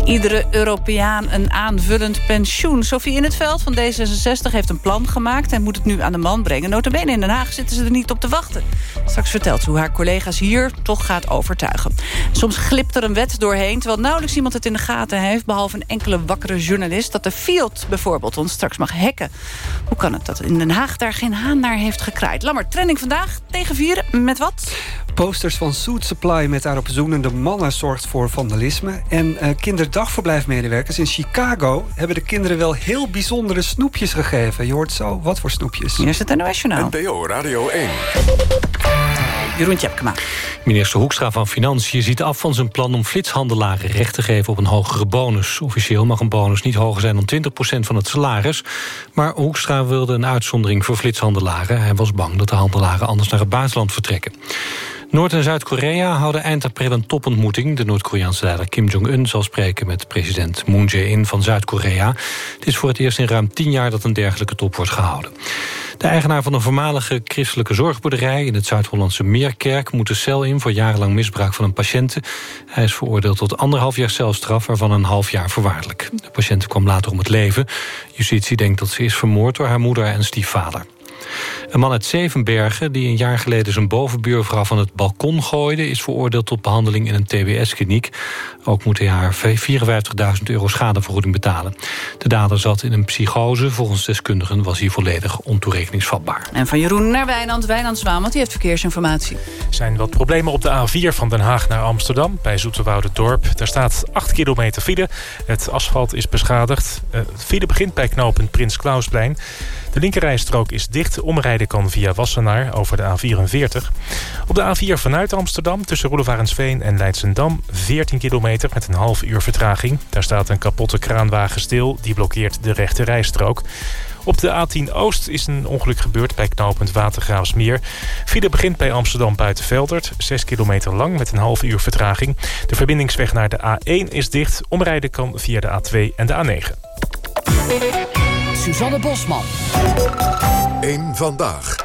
Iedere Europeaan een aanvullend pensioen. Sophie in het veld van D66 heeft een plan gemaakt... en moet het nu aan de man brengen. Notabene in Den Haag zitten ze er niet op te wachten. Straks vertelt ze hoe haar collega's hier toch gaat overtuigen. Soms glipt er een wet doorheen... terwijl nauwelijks iemand het in de gaten heeft... behalve een enkele wakkere journalist... dat de Fiat bijvoorbeeld ons straks mag hacken. Hoe kan het dat in Den Haag daar geen haan naar heeft gekraaid? Lammer, trending vandaag tegen vieren. Met wat?
Posters van Suit Supply met daarop zoenende mannen zorgt voor vandalisme. En eh, kinderdagverblijfmedewerkers in Chicago... hebben de kinderen wel heel bijzondere snoepjes gegeven. Je hoort zo wat voor snoepjes.
Hier is het NOS Journaal.
NPO Radio 1.
Jeroen Tjepkema.
Minister Hoekstra van Financiën ziet af van zijn plan om flitshandelaren recht te geven op een hogere bonus. Officieel mag een bonus niet hoger zijn dan 20% van het salaris. Maar Hoekstra wilde een uitzondering voor flitshandelaren. Hij was bang dat de handelaren anders naar het buitenland vertrekken. Noord- en Zuid-Korea houden eind april een topontmoeting. De Noord-Koreaanse leider Kim Jong-un zal spreken met president Moon Jae-in van Zuid-Korea. Het is voor het eerst in ruim tien jaar dat een dergelijke top wordt gehouden. De eigenaar van een voormalige christelijke zorgboerderij... in het Zuid-Hollandse Meerkerk moet de cel in... voor jarenlang misbruik van een patiënte. Hij is veroordeeld tot anderhalf jaar celstraf... waarvan een half jaar voorwaardelijk. De patiënte kwam later om het leven. Justitie denkt dat ze is vermoord door haar moeder en stiefvader. Een man uit Zevenbergen die een jaar geleden zijn bovenbuurvrouw van het balkon gooide... is veroordeeld tot behandeling in een TBS-kliniek. Ook moet hij haar 54.000 euro schadevergoeding betalen. De dader zat in een psychose. Volgens deskundigen was hij volledig ontoerekeningsvatbaar.
En van Jeroen naar Wijnand. Wijnand Zwaan, want die heeft verkeersinformatie.
Er zijn wat problemen op de A4 van Den Haag naar Amsterdam... bij Dorp. Daar staat 8 kilometer file. Het asfalt is beschadigd. Het file begint bij knooppunt Prins Klausplein. De linkerrijstrook is dicht. Omrijden kan via Wassenaar over de A44. Op de A4 vanuit Amsterdam tussen Roelevarensveen en Leidsendam... 14 kilometer met een half uur vertraging. Daar staat een kapotte kraanwagen stil. Die blokkeert de rechte rijstrook. Op de A10 Oost is een ongeluk gebeurd bij knooppunt Watergraafsmeer. File begint bij Amsterdam Buitenveldert. 6 kilometer lang met een half uur vertraging. De verbindingsweg naar de A1 is dicht. Omrijden kan via de A2 en de A9.
Suzanne Bosman.
Eén vandaag.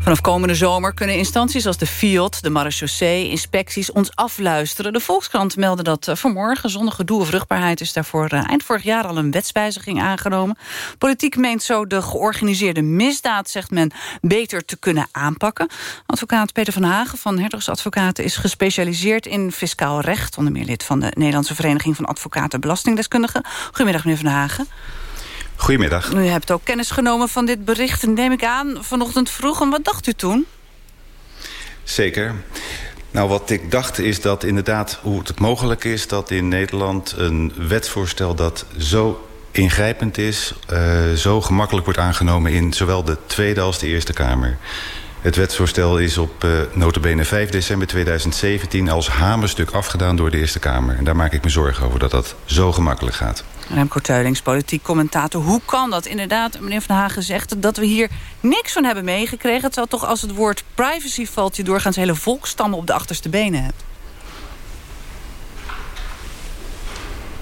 Vanaf komende zomer kunnen instanties als de FIOD, de marechaussee, inspecties ons afluisteren. De Volkskrant meldde dat eh, vanmorgen. Zonder gedoe of vruchtbaarheid is daarvoor eh, eind vorig jaar al een wetswijziging aangenomen. Politiek meent zo de georganiseerde misdaad, zegt men, beter te kunnen aanpakken. Advocaat Peter van Hagen van Hertogsadvocaten is gespecialiseerd in fiscaal recht. Onder meer lid van de Nederlandse Vereniging van Advocaten Belastingdeskundigen. Goedemiddag meneer van Hagen.
Goedemiddag.
U hebt ook kennis genomen van dit bericht, neem ik aan, vanochtend vroeg. En wat dacht u toen?
Zeker. Nou, wat ik dacht is dat inderdaad hoe het mogelijk is... dat in Nederland een wetsvoorstel dat zo ingrijpend is... Uh, zo gemakkelijk wordt aangenomen in zowel de Tweede als de Eerste Kamer. Het wetsvoorstel is op uh, notabene 5 december 2017 als hamerstuk afgedaan door de Eerste Kamer. En daar maak ik me zorgen over dat dat zo gemakkelijk gaat.
Remco Teulings, politiek commentator. Hoe kan dat inderdaad, meneer Van Hagen zegt... dat we hier niks van hebben meegekregen... terwijl toch als het woord privacy valt... je doorgaans hele volkstammen op de achterste benen hebt?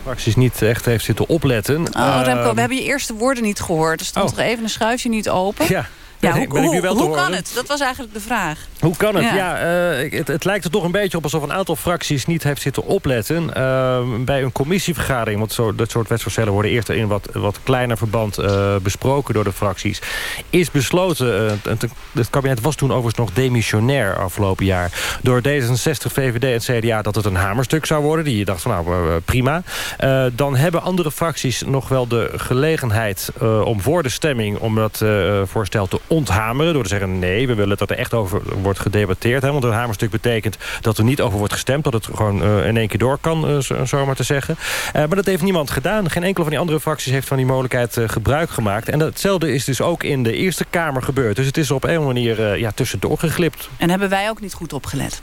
fracties niet echt heeft zitten opletten.
Oh, Remco, we hebben je eerste woorden niet gehoord. Er stond oh. toch even een schuifje niet open?
Ja,
ja, hoe,
ben ik nu wel
hoe, hoe kan het? Dat was eigenlijk de vraag.
Hoe kan het? Ja, ja uh, het, het, lijkt er toch een beetje op alsof een aantal fracties niet heeft zitten opletten. Uh, bij een commissievergadering, want zo, dat soort wetsvoorstellen worden eerst in wat, wat kleiner verband uh, besproken door de fracties. Is besloten, het kabinet was toen overigens nog demissionair afgelopen jaar, door D66, VVD en CDA dat het een hamerstuk zou worden. Die je dacht van nou prima. dan hebben andere fracties nog wel de gelegenheid om voor de stemming om dat voorstel te onthameren... door te zeggen nee, we willen dat er echt over wordt gedebatteerd. Hè, want een hamerstuk betekent dat er niet over wordt gestemd... dat het gewoon uh, in één keer door kan, uh, zo, maar te zeggen. Uh, maar dat heeft niemand gedaan. Geen enkele van die andere fracties heeft van die mogelijkheid gebruik gemaakt. En hetzelfde is dus ook in de Eerste Kamer gebeurd. Dus het is op een manier ja, tussendoor geglipt.
En hebben wij ook niet goed opgelet?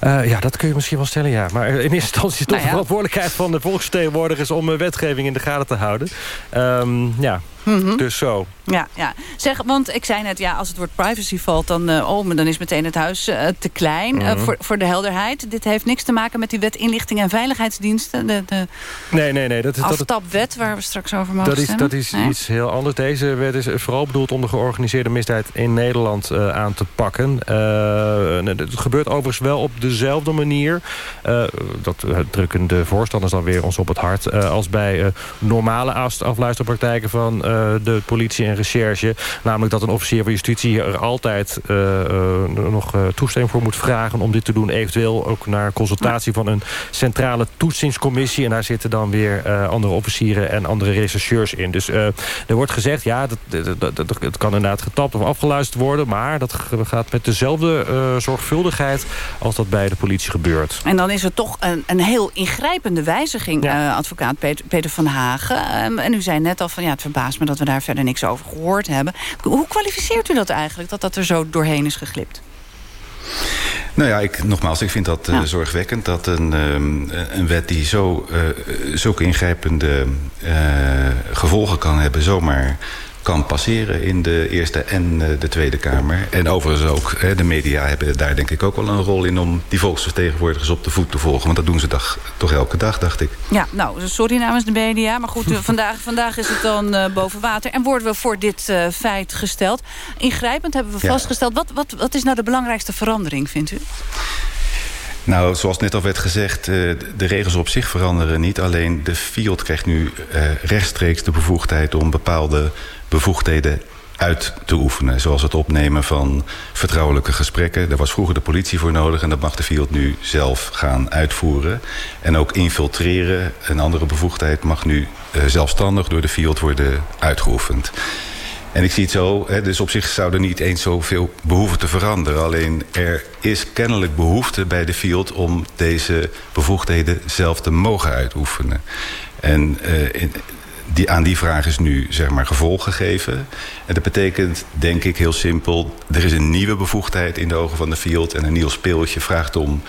ja, dat kun je misschien wel stellen, ja. Maar in eerste instantie is het toch nou ja. de verantwoordelijkheid van de volksvertegenwoordigers... om wetgeving in de gaten te houden. Um, ja, Mm -hmm. Dus zo.
Ja, ja. Zeg, want ik zei net, ja, als het woord privacy valt... dan, uh, oh, dan is meteen het huis uh, te klein. Mm -hmm. uh, voor, voor de helderheid. Dit heeft niks te maken met die wet inlichting en veiligheidsdiensten. De, de
nee, nee, nee. Dat is,
aftapwet waar we straks over mogen
Dat is, dat is nee? iets heel anders. Deze wet is vooral bedoeld om de georganiseerde misdaad in Nederland aan te pakken. het gebeurt overigens wel op dezelfde manier. dat drukken de voorstanders dan weer ons op het hart. als bij normale afluisterpraktijken van de politie en recherche. Namelijk dat een officier van justitie er altijd uh, uh, nog toestemming voor moet vragen... om dit te doen. Eventueel ook naar consultatie van een centrale toetsingscommissie. En daar zitten dan weer andere officieren en andere rechercheurs in. Dus er wordt gezegd, ja, dat, dat, dat, het kan inderdaad getapt of afgeluisterd worden... maar dat gaat met dezelfde zorgvuldigheid als dat bij de politie gebeurt.
En dan is het toch een, een heel ingrijpende wijziging, ja. advocaat Peter, Peter van Hagen. Um, en u zei net al van, ja, het verbaast me dat we daar verder niks over gehoord hebben. Hoe kwalificeert u dat eigenlijk, dat dat er zo doorheen is geglipt?
Nou ja, ik, nogmaals, ik vind dat uh, ja. zorgwekkend... dat een, um, een wet die zo, uh, zulke ingrijpende uh, gevolgen kan hebben... zomaar kan passeren in de Eerste en eh, de Tweede Kamer. En overigens ook, de media hebben daar denk ik ook wel een rol in... om die volksvertegenwoordigers op de voet te volgen. Want dat doen ze dag, toch elke dag, dacht ik.
Ja, nou, sorry namens de media. Maar goed, eh, vandaag, vandaag is het dan uh, boven water. En worden we voor dit uh, feit gesteld. Ingrijpend hebben we
Ja.
vastgesteld. Wat, wat, wat is nou de belangrijkste verandering, vindt u?
Nou, zoals net al werd gezegd, eh, de regels op zich veranderen niet. Alleen de FIOD krijgt nu eh, rechtstreeks de bevoegdheid om bepaalde bevoegdheden uit te oefenen. Zoals het opnemen van vertrouwelijke gesprekken. Daar was vroeger de politie voor nodig en dat mag de FIOD nu zelf gaan uitvoeren. En ook infiltreren, een andere bevoegdheid, mag nu eh, zelfstandig door de FIOD worden uitgeoefend. En ik zie het zo, dus op zich zou er niet eens zoveel behoeven te veranderen. Alleen er is kennelijk behoefte bij de field om deze bevoegdheden zelf te mogen uitoefenen. En eh, die, aan die vraag is nu zeg maar gevolg gegeven. En dat betekent, denk ik heel simpel... er is een nieuwe bevoegdheid in de ogen van de field... en een nieuw speeltje vraagt om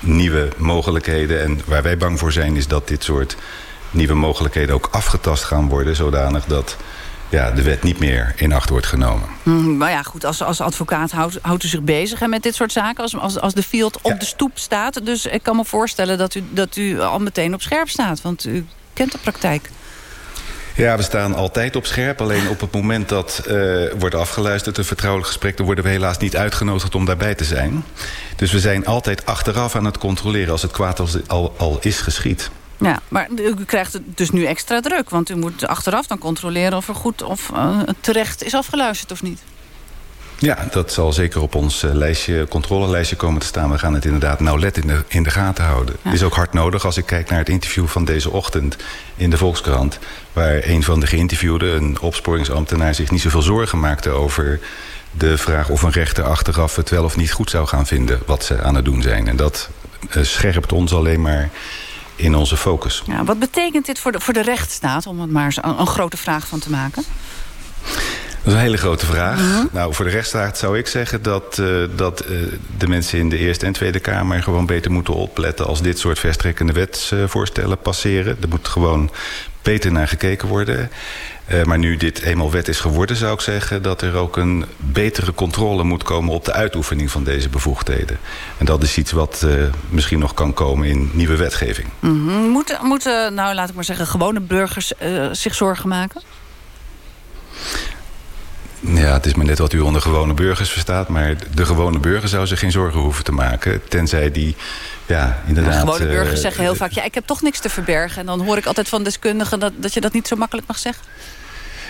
nieuwe mogelijkheden. En waar wij bang voor zijn is dat dit soort nieuwe mogelijkheden... ook afgetast gaan worden, zodanig dat ja, de wet niet meer in acht wordt genomen.
Hm, maar ja, goed, als, als advocaat houdt, houdt u zich bezig hè, met dit soort zaken. Als, als, als de field op de stoep staat. Dus ik kan me voorstellen dat u, dat u al meteen op scherp staat. Want u kent de praktijk.
Ja, we staan altijd op scherp. Alleen op het moment dat uh, wordt afgeluisterd, een vertrouwelijk gesprek... dan worden we helaas niet uitgenodigd om daarbij te zijn. Dus we zijn altijd achteraf aan het controleren... als het kwaad al, is geschied.
Ja, maar u krijgt het dus nu extra druk. Want u moet achteraf dan controleren of er goed of uh, terecht is afgeluisterd of niet.
Ja, dat zal zeker op ons uh, lijstje, controlelijstje komen te staan. We gaan het inderdaad nauwlet in de, in de gaten houden. Het ja. is ook hard nodig als ik kijk naar het interview van deze ochtend in de Volkskrant. Waar een van de geïnterviewden, een opsporingsambtenaar, zich niet zoveel zorgen maakte over de vraag of een rechter achteraf het wel of niet goed zou gaan vinden wat ze aan het doen zijn. En dat uh, scherpt ons alleen maar in onze focus.
Ja, wat betekent dit voor de, voor de rechtsstaat, om het maar een, een grote vraag van te maken?
Dat is een hele grote vraag. Uh -huh. Nou, voor de rechtsstaat zou ik zeggen dat, uh, dat uh, de mensen in de Eerste en Tweede Kamer gewoon beter moeten opletten als dit soort verstrekkende wetsvoorstellen passeren. Er moet gewoon beter naar gekeken worden. Uh, maar nu dit eenmaal wet is geworden, zou ik zeggen dat er ook een betere controle moet komen op de uitoefening van deze bevoegdheden. En dat is iets wat misschien nog kan komen in nieuwe wetgeving.
-hmm. Moeten, moeten, nou laat ik maar zeggen, gewone burgers zich zorgen maken?
Ja, het is maar net wat u onder gewone burgers verstaat. Maar de gewone burger zou zich geen zorgen hoeven te maken. Tenzij die, ja, inderdaad...
Ja, gewone burgers uh, zeggen heel vaak, ja, ik heb toch niks te verbergen. En dan hoor ik altijd van deskundigen dat, dat je dat niet zo makkelijk mag zeggen.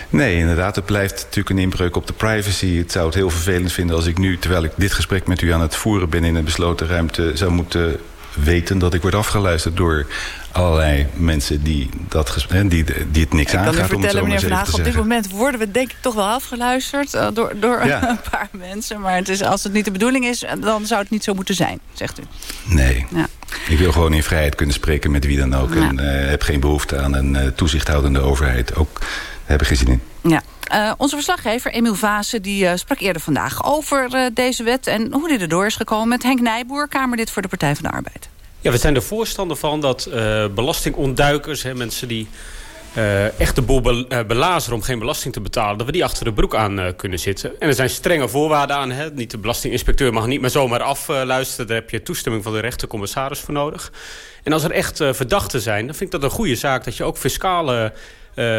Nee, inderdaad. Het blijft natuurlijk een inbreuk op de privacy. Het zou het heel vervelend vinden als ik nu, terwijl ik dit gesprek met u aan het voeren ben... in een besloten ruimte, zou moeten weten dat ik word afgeluisterd door allerlei mensen die, dat, die, die het niks aangaat.
Ik kan u vertellen, meneer
Van
Haag, op dit moment worden we denk ik toch wel afgeluisterd uh, door, door ja. een paar mensen. Maar het is, als het niet de bedoeling is, dan zou het niet zo moeten zijn, zegt u.
Nee. Ja. Ik wil gewoon in vrijheid kunnen spreken met wie dan ook. Ja. En uh, heb geen behoefte aan een uh, toezichthoudende overheid. Ook heb ik geen zin in.
Ja. Uh, onze verslaggever Emiel Vaassen die, uh, sprak eerder vandaag over uh, deze wet... en hoe dit erdoor is gekomen met Henk Nijboer... Kamerlid voor de Partij van de Arbeid.
Ja, we zijn er voorstander van dat belastingontduikers... Hè, mensen die echt de boel be belazeren om geen belasting te betalen... dat we die achter de broek aan kunnen zitten. En er zijn strenge voorwaarden aan. Hè. Niet de belastinginspecteur mag niet meer zomaar afluisteren. Daar heb je toestemming van de rechtercommissaris voor nodig. En als er echt verdachten zijn, dan vind ik dat een goede zaak... dat je ook fiscale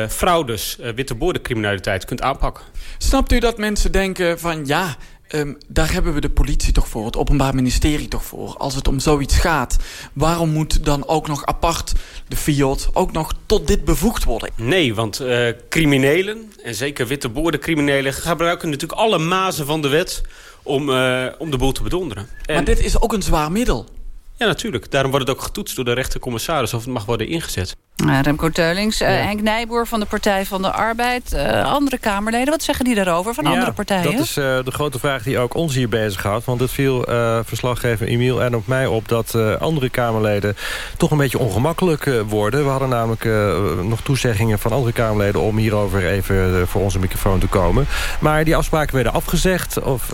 fraudes, witte boordencriminaliteit kunt aanpakken.
Snapt u dat mensen denken van ja... Um, daar hebben we de politie toch voor, het Openbaar Ministerie toch voor. Als het om zoiets gaat, waarom moet dan ook nog apart de FIOD ook nog tot dit bevoegd worden?
Nee, want uh, criminelen, en zeker witte boordencriminelen... gebruiken natuurlijk alle mazen van de wet om, uh, om de boel te bedonderen.
En... Maar dit is ook een zwaar middel.
Ja, natuurlijk. Daarom wordt het ook getoetst door de rechtercommissaris... of het mag worden ingezet.
Uh, Remco Teulings, uh, ja. Henk Nijboer van de Partij van de Arbeid. Uh, andere Kamerleden, wat zeggen die daarover van
ja,
andere partijen?
dat is de grote vraag die ook ons hier bezighoudt. Want het viel verslaggever Emiel en ook mij op... dat andere Kamerleden toch een beetje ongemakkelijk worden. We hadden namelijk nog toezeggingen van andere Kamerleden... om hierover even voor onze microfoon te komen. Maar die afspraken werden afgezegd. Of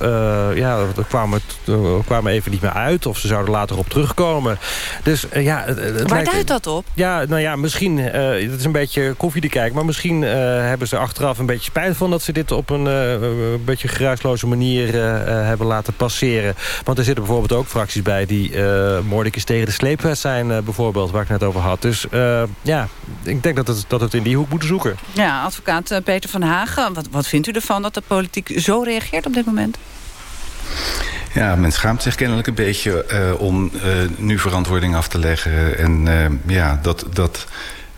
ja, er kwamen, er kwamen even niet meer uit. Of ze zouden later op terugkomen. Dus ja... Het, het
Waar duidt dat op?
Ja, nou ja, misschien, uh, het is een beetje koffie kijken... maar misschien uh, hebben ze achteraf een beetje spijt van... dat ze dit op een uh, beetje geruisloze manier hebben laten passeren. Want er zitten bijvoorbeeld ook fracties bij... die moordelijk tegen de sleepwet zijn, bijvoorbeeld, waar ik net over had. Dus ja, ik denk dat het, dat het in die hoek moeten zoeken.
Ja, advocaat Peter van Hagen, wat, wat vindt u ervan... dat de politiek zo reageert op dit moment?
Ja, men schaamt zich kennelijk een beetje uh, om uh, nu verantwoording af te leggen. En uh, ja, dat, dat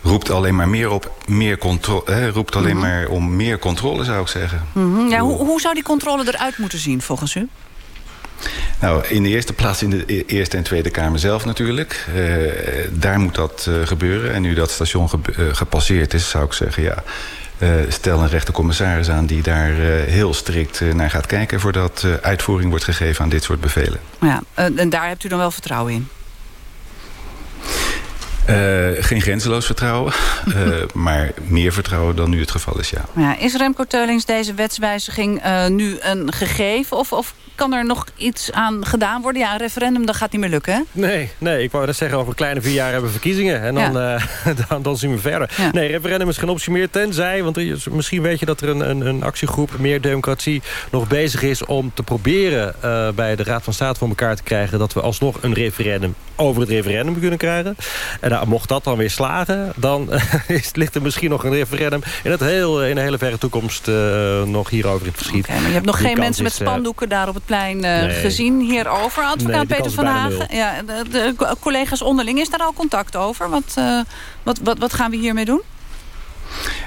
roept alleen maar meer op meer controle. roept alleen mm -hmm. maar om meer controle, zou ik zeggen.
Mm -hmm. ja, hoe, hoe zou die controle eruit moeten zien, volgens u?
Nou, in de eerste plaats in de Eerste en Tweede Kamer zelf natuurlijk. Uh, daar moet dat uh, gebeuren. En nu dat station ge uh, gepasseerd is, zou ik zeggen... ja, stel een rechtercommissaris aan die daar uh, heel strikt uh, naar gaat kijken... voordat uitvoering wordt gegeven aan dit soort bevelen.
Ja, en daar hebt u dan wel vertrouwen in?
Geen grenzeloos vertrouwen, maar meer vertrouwen dan nu het geval is, ja.
ja is Remco Teulings deze wetswijziging nu een gegeven... of, of kan er nog iets aan gedaan worden? Ja, een referendum, dat gaat niet meer lukken, hè?
Nee, nee ik wou net zeggen, over een kleine vier jaar hebben we verkiezingen. En dan, ja. uh, dan, dan, zien we verder. Ja. Nee, referendum is geen optie meer, tenzij... want er, misschien weet je dat er een, een, een, actiegroep, meer democratie... nog bezig is om te proberen uh, bij de Raad van State voor elkaar te krijgen... dat we alsnog een referendum over het referendum kunnen krijgen. En nou, mocht dat dan weer slagen... dan is, ligt er misschien nog een referendum... in, het heel, in de hele verre toekomst uh, nog hierover in het verschiet.
Okay, maar je hebt nog Die geen mensen met spandoeken daar op het plein uh, nee. gezien hierover. Advocaat nee, Peter van Hagen, ja, de, de, collega's onderling, is daar al contact over? Wat, wat, wat, wat gaan we hiermee doen?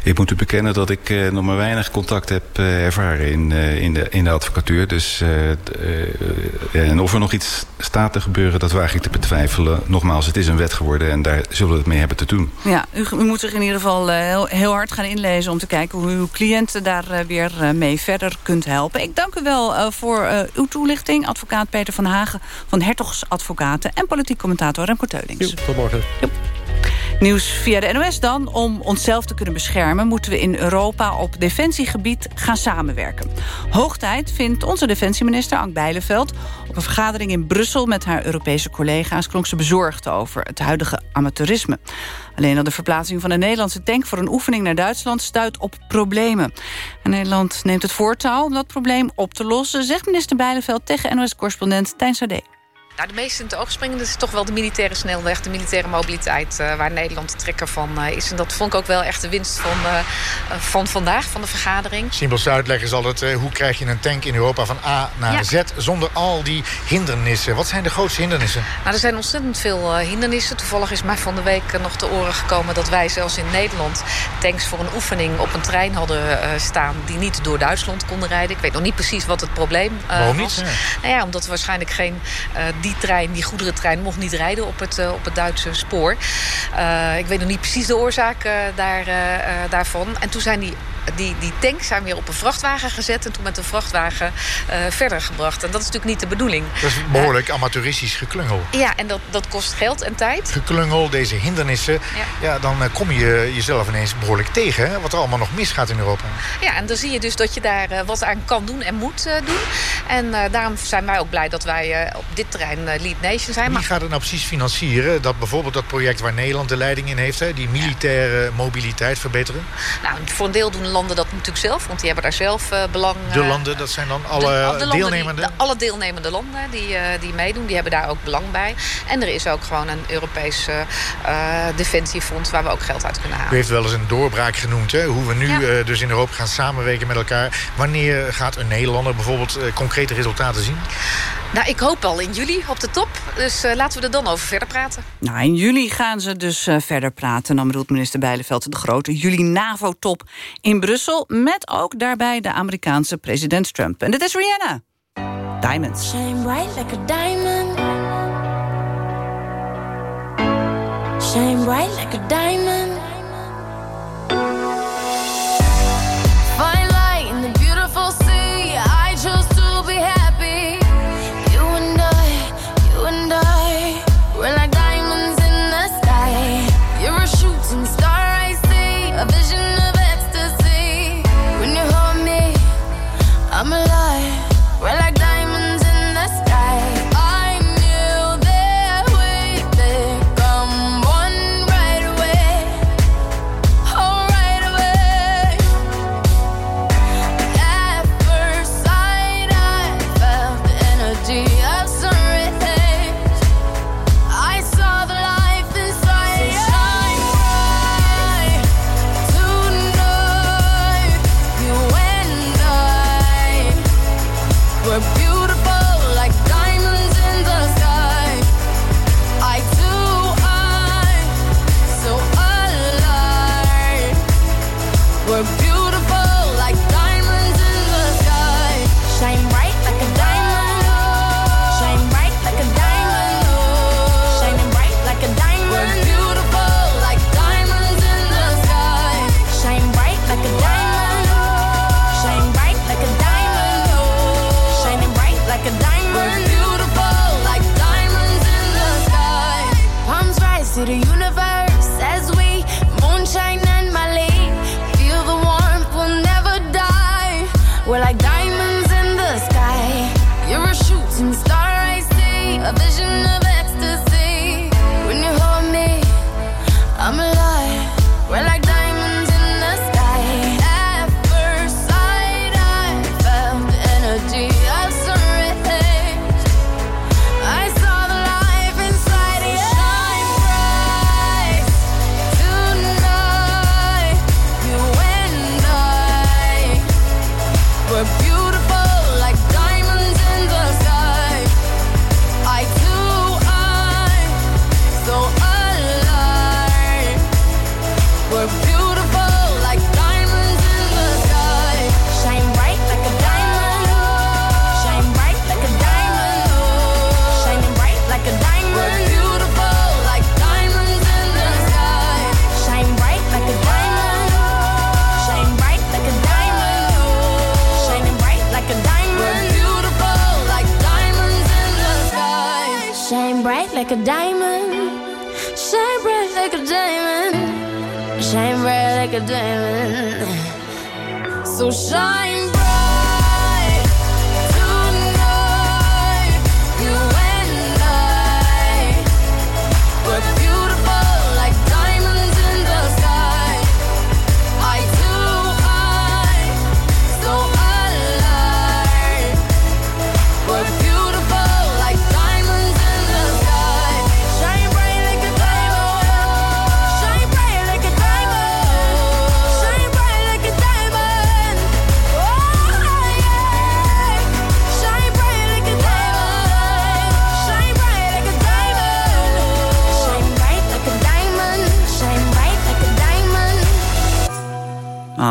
Ik moet u bekennen dat ik uh, nog maar weinig contact heb uh, ervaren in, uh, in, de, in de advocatuur. Dus, en of er nog iets staat te gebeuren, dat waag ik te betwijfelen. Nogmaals, het is een wet geworden en daar zullen we het mee hebben te doen.
Ja, u, u moet zich in ieder geval heel, heel, hard gaan inlezen... om te kijken hoe uw cliënten daar weer mee verder kunt helpen. Ik dank u wel voor uw toelichting. Advocaat Peter van Hagen van Hertogs Advocaten... en politiek commentator Remco Teulings.
Jo, tot morgen.
Jo. Nieuws via de NOS dan. Om onszelf te kunnen beschermen moeten we in Europa op defensiegebied gaan samenwerken. Hoog tijd vindt onze defensieminister Ank Bijleveld. Op een vergadering in Brussel met haar Europese collega's klonk ze bezorgd over het huidige amateurisme. Alleen al de verplaatsing van een Nederlandse tank voor een oefening naar Duitsland stuit op problemen. En Nederland neemt het voortouw om dat probleem op te lossen, zegt minister Bijleveld tegen NOS-correspondent Tijn Sade.
Nou, de meest in het oog springende is toch wel de militaire snelweg, de militaire mobiliteit, uh, waar Nederland de trekker van uh, is. En dat vond ik ook wel echt de winst van, uh, van vandaag, van de vergadering.
Simpelste uitleg is altijd, hoe krijg je een tank in Europa van A naar ja. Z zonder al die hindernissen? Wat zijn de grootste hindernissen?
Nou, er zijn ontzettend veel hindernissen. Toevallig is mij van de week nog te oren gekomen dat wij zelfs in Nederland tanks voor een oefening op een trein hadden staan die niet door Duitsland konden rijden. Ik weet nog niet precies wat het probleem
Waarom
was.
niet? Ja.
Nou ja, omdat waarschijnlijk geen die trein, die goederentrein, mocht niet rijden op het, uh, op het Duitse spoor. Uh, ik weet nog niet precies de oorzaak uh, daar, daarvan. En toen zijn die die, die tanks zijn weer op een vrachtwagen gezet... en toen met de vrachtwagen uh, verder gebracht. En dat is natuurlijk niet de bedoeling.
Dat is behoorlijk uh, amateuristisch geklungel.
Ja, en dat, dat kost geld en tijd.
Geklungel, deze hindernissen. Ja, ja dan uh, kom je jezelf ineens behoorlijk tegen... Hè, wat er allemaal nog misgaat in Europa.
Ja, en dan zie je dus dat je daar wat aan kan doen en moet doen. En daarom zijn wij ook blij dat wij op dit terrein lead nation zijn.
Wie
maar...
gaat het nou precies financieren? Dat bijvoorbeeld dat project waar Nederland de leiding in heeft... Hè, die militaire ja. mobiliteit verbeteren?
Nou, voor een deel doen landen dat natuurlijk zelf, want die hebben daar zelf uh, belang.
De landen, dat zijn dan alle
de, de
deelnemende?
Die, de, alle deelnemende landen die, die meedoen, die hebben daar ook belang bij. En er is ook gewoon een Europees defensiefonds waar we ook geld uit kunnen halen.
U heeft wel eens een doorbraak genoemd, hè? hoe we nu ja. dus in Europa gaan samenwerken met elkaar. Wanneer gaat een Nederlander bijvoorbeeld concrete resultaten zien?
Nou, ik hoop al in juli op de top. Dus uh, laten we er dan over verder praten.
Nou, in juli gaan ze dus uh, verder praten. Dan bedoelt minister Bijleveld de grote juli-NAVO-top in Brussel. Met ook daarbij de Amerikaanse president Trump. En dit is Rihanna. Diamonds.
Shine bright like a diamond. Shine bright like a diamond.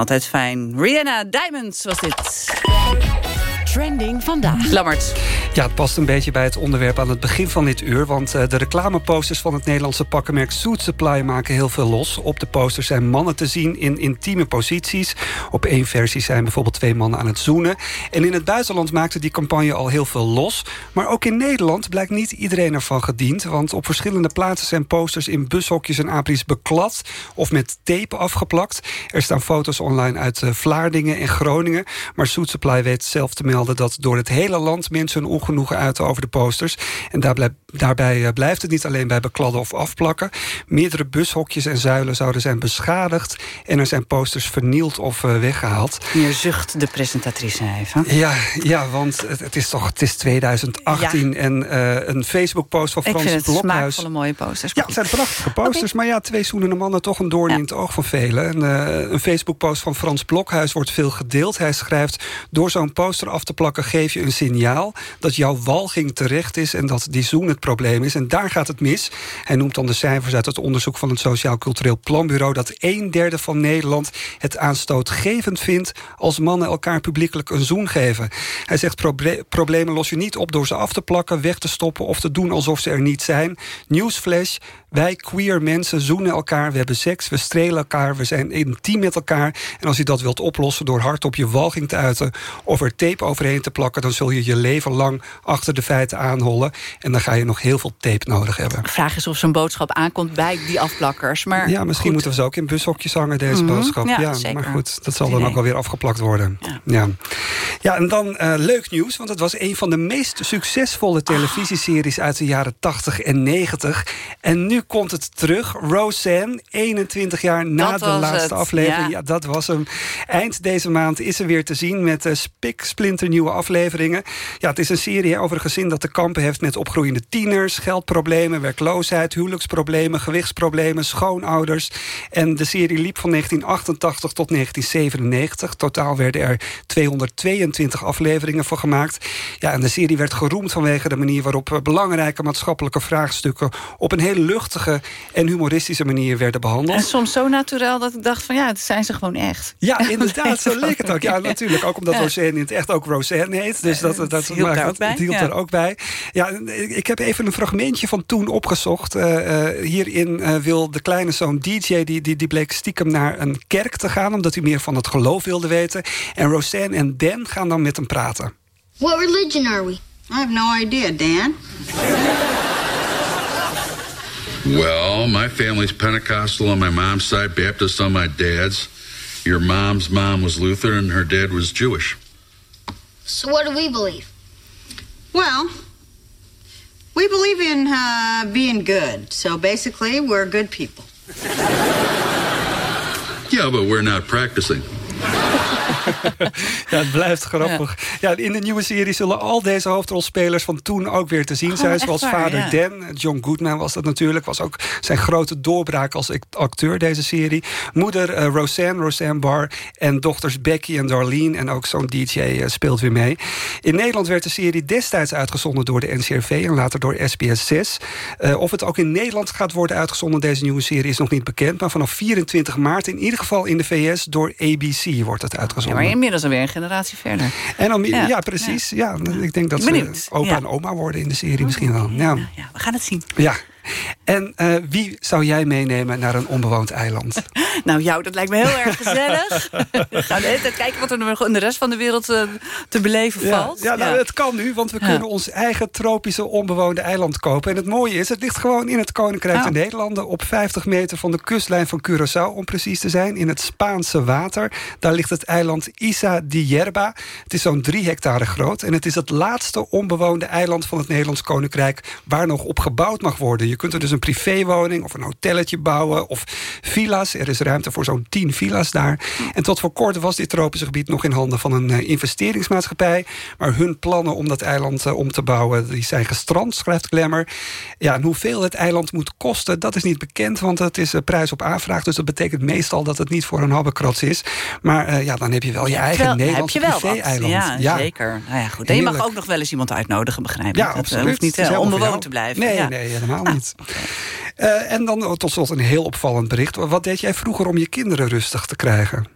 Altijd fijn. Rihanna Diamonds was dit.
Trending vandaag.
Lammert.
Ja, het past een beetje bij het onderwerp aan het begin van dit uur... want eh, de reclameposters van het Nederlandse pakkenmerk Suit Supply... maken heel veel los. Op de posters zijn mannen te zien in intieme posities. Op één versie zijn bijvoorbeeld twee mannen aan het zoenen. En in het buitenland maakte die campagne al heel veel los. Maar ook in Nederland blijkt niet iedereen ervan gediend... want op verschillende plaatsen zijn posters in bushokjes en abris beklad... of met tape afgeplakt. Er staan foto's online uit eh, Vlaardingen en Groningen... maar Suit Supply weet zelf te melden dat door het hele land... mensen hun ongenoegen uiten over de posters. En daar blijft Daarbij eh, blijft het niet alleen bij bekladden of afplakken. Meerdere bushokjes en zuilen zouden zijn beschadigd... en er zijn posters vernield of eh, weggehaald.
Hier zucht de presentatrice even.
Ja, ja want het, het is toch het is 2018 en eh, een Facebook-post van
Ik
Frans
vind het
Blokhuis...
smaakvolle mooie posters.
Ja, het zijn prachtige posters. Maar ja, twee zoenende mannen toch een doorn in het oog van velen. En, een Facebook-post van Frans Blokhuis wordt veel gedeeld. Hij schrijft... door zo'n poster af te plakken geef je een signaal... dat jouw walging terecht is en dat die zoen het probleem is. En daar gaat het mis. Hij noemt dan de cijfers uit het onderzoek van het Sociaal Cultureel Planbureau... dat een derde van Nederland het aanstootgevend vindt... als mannen elkaar publiekelijk een zoen geven. Hij zegt proble- problemen los je niet op door ze af te plakken... weg te stoppen of te doen alsof ze er niet zijn. Newsflash, wij queer mensen zoenen elkaar, we hebben seks, we strelen elkaar... we zijn intiem met elkaar. En als je dat wilt oplossen door hard op je walging te uiten... of er tape overheen te plakken... dan zul je je leven lang achter de feiten aanhollen. En dan ga je nog heel veel tape nodig hebben.
De vraag is of zo'n boodschap aankomt bij die afplakkers. Maar
Ja, misschien
goed.
moeten we ze ook in bushokjes hangen, deze
Mhm.
boodschap.
Ja,
Ja,
zeker.
maar goed, dat zal dan
idee.
ook alweer afgeplakt worden. Ja, ja. en dan eh, leuk nieuws, want het was een van de meest succesvolle televisieseries uit de jaren 80 en 90. En nu komt het terug. Roseanne, 21 jaar na
Dat
de laatste
het,
aflevering.
ja.
Ja, dat was hem. Eind deze maand is ze weer te zien met eh, spik splinternieuwe afleveringen. Ja, het is een serie over een gezin dat te kampen heeft met opgroeiende tieners, geldproblemen, werkloosheid, huwelijksproblemen, gewichtsproblemen, schoonouders. En de serie liep van 1988 tot 1997. Totaal werden er 222 afleveringen voor gemaakt. Ja, en de serie werd geroemd vanwege de manier waarop eh, belangrijke maatschappelijke vraagstukken op een hele en humoristische manier werden behandeld.
En soms zo natuurlijk dat ik dacht van ja, het zijn ze gewoon echt.
Ja, inderdaad, zo leek het ook. Ja, natuurlijk. Ook omdat
Ja.
Roseanne in het echt ook Roseanne heet. Dus dat, dat, dat
hielp
maakt
daar ook bij,
het hielp
ja.
daar ook bij. Ja, ik heb even een fragmentje van toen opgezocht. Eh, eh, hierin eh, wil de kleine zoon DJ, die, die, die bleek stiekem naar een kerk te gaan... omdat hij meer van het geloof wilde weten. En Roseanne en Dan gaan dan met hem praten.
What religion are we? I have no idea, Dan. Well, my family's Pentecostal on my mom's side, Baptist on my dad's. Your mom's mom was Lutheran, and her dad was Jewish.
So what do we believe?
Well, we believe in uh, being good. So basically, we're good people.
Yeah, but we're not practicing.
ja, het blijft grappig. Ja. in de nieuwe serie zullen al deze hoofdrolspelers van toen ook weer te zien
Oh,
zijn. Zoals
waar,
vader
ja.
Dan, John Goodman was dat natuurlijk. Was ook zijn grote doorbraak als acteur deze serie. Moeder eh, Roseanne, Roseanne Barr. En dochters Becky en Darlene. En ook zo'n DJ eh, speelt weer mee. In Nederland werd de serie destijds uitgezonden door de NCRV en later door SBS 6. Eh, of het ook in Nederland gaat worden uitgezonden, deze nieuwe serie, is nog niet bekend. Maar vanaf 24 maart, in ieder geval in de VS, door ABC wordt het uitgezonden.
Maar inmiddels alweer een generatie verder.
En dan, ja,
Ja,
precies. Ja. ik denk dat ze opa en oma worden in de serie misschien wel. Ja.
Ja, we gaan het zien.
ja. En eh, wie zou jij meenemen naar een onbewoond eiland?
Nou, jou, dat lijkt me heel erg gezellig. we gaan de hele tijd kijken wat er nog in de rest van de wereld eh, te beleven
Ja,
valt.
ja, nou, het kan nu, want we
Ja.
kunnen ons eigen tropische onbewoonde eiland kopen. En het mooie is, het ligt gewoon in het Koninkrijk
Oh.
der Nederlanden... op 50 meter van de kustlijn van Curaçao, om precies te zijn... in het Spaanse water. Daar ligt het eiland Isa di Yerba. Het is zo'n drie hectare groot. En het is het laatste onbewoonde eiland van het Nederlands Koninkrijk... waar nog op gebouwd mag worden. Je kunt er dus een privéwoning of een hotelletje bouwen... of villa's. Er is ruimte voor zo'n 10 villa's daar. En tot voor kort was dit tropische gebied nog in handen van een eh, investeringsmaatschappij. Maar hun plannen om dat eiland eh, om te bouwen, die zijn gestrand, schrijft Glamour. Ja, en hoeveel het eiland moet kosten, dat is niet bekend, want het is eh, prijs op aanvraag. Dus dat betekent meestal dat het niet voor een habbekrats is. Maar ja, dan heb je wel je eigen
Wel,
Nederlandse privé-eiland.
Ja, zeker. Nou ja, goed. En je mag ook nog wel eens iemand uitnodigen, begrijp ik.
Ja,
dat
absoluut.
hoeft niet onbewoond
jou.
te blijven.
Nee,
ja.
nee, helemaal niet. Eh, en dan oh, tot slot een heel opvallend bericht. Wat deed jij vroeger om je kinderen rustig te krijgen?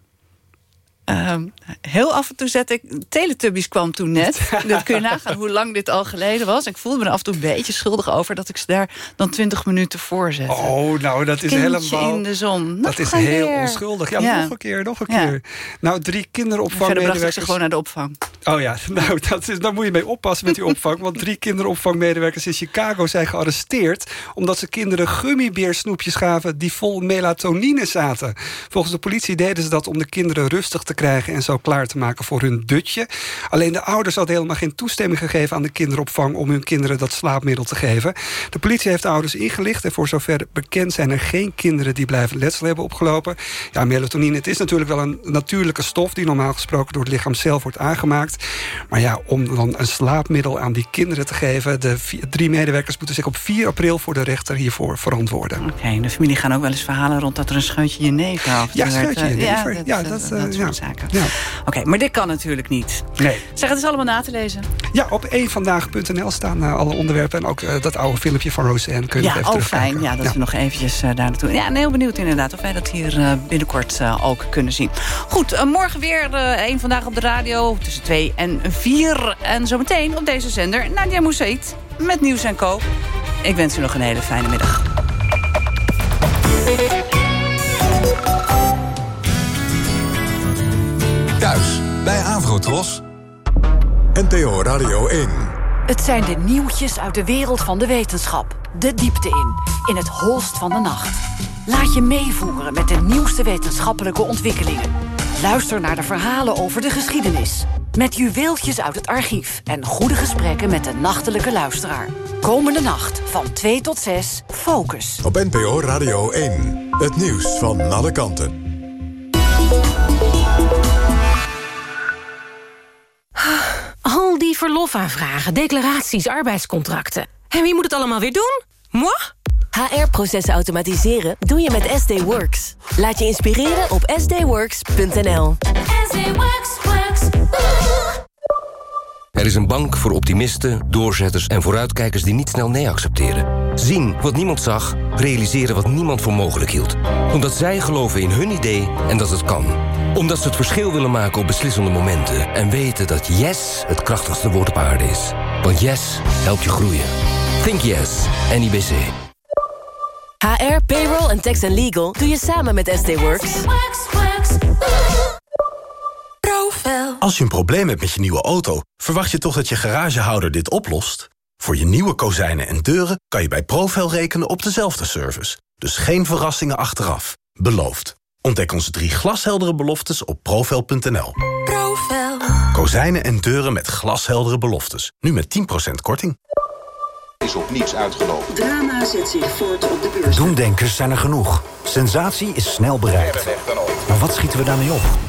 Ehm, heel af en toe zet ik... Teletubbies kwam toen net. dat kun je nagaan hoe lang dit al geleden was. Ik voelde me er af en toe een beetje schuldig over... dat ik ze daar dan twintig minuten voor zette.
Oh, nou, dat is helemaal...
in de zon.
Dat is heel onschuldig. Ja,
Ja.
nog een keer, nog een
Ja.
keer. Nou, drie
Verder bracht ik
kinderopvangmedewerkers...
ze gewoon naar de opvang.
Oh ja, nou, dat is, daar moet je mee oppassen met die opvang. Want drie kinderopvangmedewerkers in Chicago zijn gearresteerd... omdat ze kinderen gummibeersnoepjes gaven die vol melatonine zaten. Volgens de politie deden ze dat om de kinderen rustig te krijgen... en zo klaar te maken voor hun dutje. Alleen de ouders hadden helemaal geen toestemming gegeven aan de kinderopvang... om hun kinderen dat slaapmiddel te geven. De politie heeft de ouders ingelicht... en voor zover bekend zijn er geen kinderen die blijven letsel hebben opgelopen. Ja, melatonine, het is natuurlijk wel een natuurlijke stof... die normaal gesproken door het lichaam zelf wordt aangemaakt. Maar ja, om dan een slaapmiddel aan die kinderen te geven... de vier- drie medewerkers moeten zich op 4 april voor de rechter hiervoor verantwoorden.
Oké, de familie gaan ook wel eens verhalen rond... dat er een scheutje jenever af
Ja,
werd,
scheutje
eh,
jenever.
Ja,
Ja,
dat,
dat,
dat,
eh,
dat
ja. Ja.
Oké, maar dit kan natuurlijk niet.
Nee.
Zeg, het is allemaal na te lezen.
Ja, op eenvandaag.nl staan eh, alle onderwerpen. En ook eh, dat oude filmpje van Roseanne kun je
Ja,
even
oh fijn. Ja, dat we nog eventjes eh, daar naartoe... Ja, en heel benieuwd inderdaad of wij dat hier binnenkort ook kunnen zien. Goed, morgen weer één vandaag op de radio tussen 2 en 4. En zometeen op deze zender Nadia Moussaïd met Nieuws en Co. Ik wens u nog een hele fijne middag.
Thuis bij Avrotros. NPO Radio 1.
Het zijn de nieuwtjes uit de wereld van de wetenschap. De diepte in, in het holst van de nacht. Laat je meevoeren met de nieuwste wetenschappelijke ontwikkelingen. Luister naar de verhalen over de geschiedenis. Met juweeltjes uit het archief en goede gesprekken met de nachtelijke luisteraar. Komende nacht van 2 tot 6, Focus.
Op NPO Radio 1. Het nieuws van alle kanten.
Verlofaanvragen, declaraties, arbeidscontracten. En wie moet het allemaal weer doen? Moi?
HR-processen automatiseren doe je met SD Works. Laat je inspireren op sdworks.nl.
Er is een bank voor optimisten, doorzetters en vooruitkijkers die niet snel nee accepteren. Zien wat niemand zag, realiseren wat niemand voor mogelijk hield. Omdat zij geloven in hun idee en dat het kan. Omdat ze het verschil willen maken op beslissende momenten. En weten dat yes het krachtigste woord op aarde is. Want yes helpt je groeien. Think yes, NIBC.
HR, payroll en tax and legal doe je samen met SD Works.
Als je een probleem hebt met je nieuwe auto... verwacht je toch dat je garagehouder dit oplost?
Voor je nieuwe kozijnen en deuren kan je bij Profel rekenen op dezelfde service. Dus geen verrassingen achteraf. Beloofd. Ontdek onze drie glasheldere beloftes op profel.nl.
Profel.
Kozijnen en deuren met glasheldere beloftes. Nu met 10% korting.
Is op niets uitgelopen.
Drama zet zich voort op de beurs.
Doemdenkers zijn er genoeg. Sensatie is snel bereikt. Maar wat schieten we daarmee op?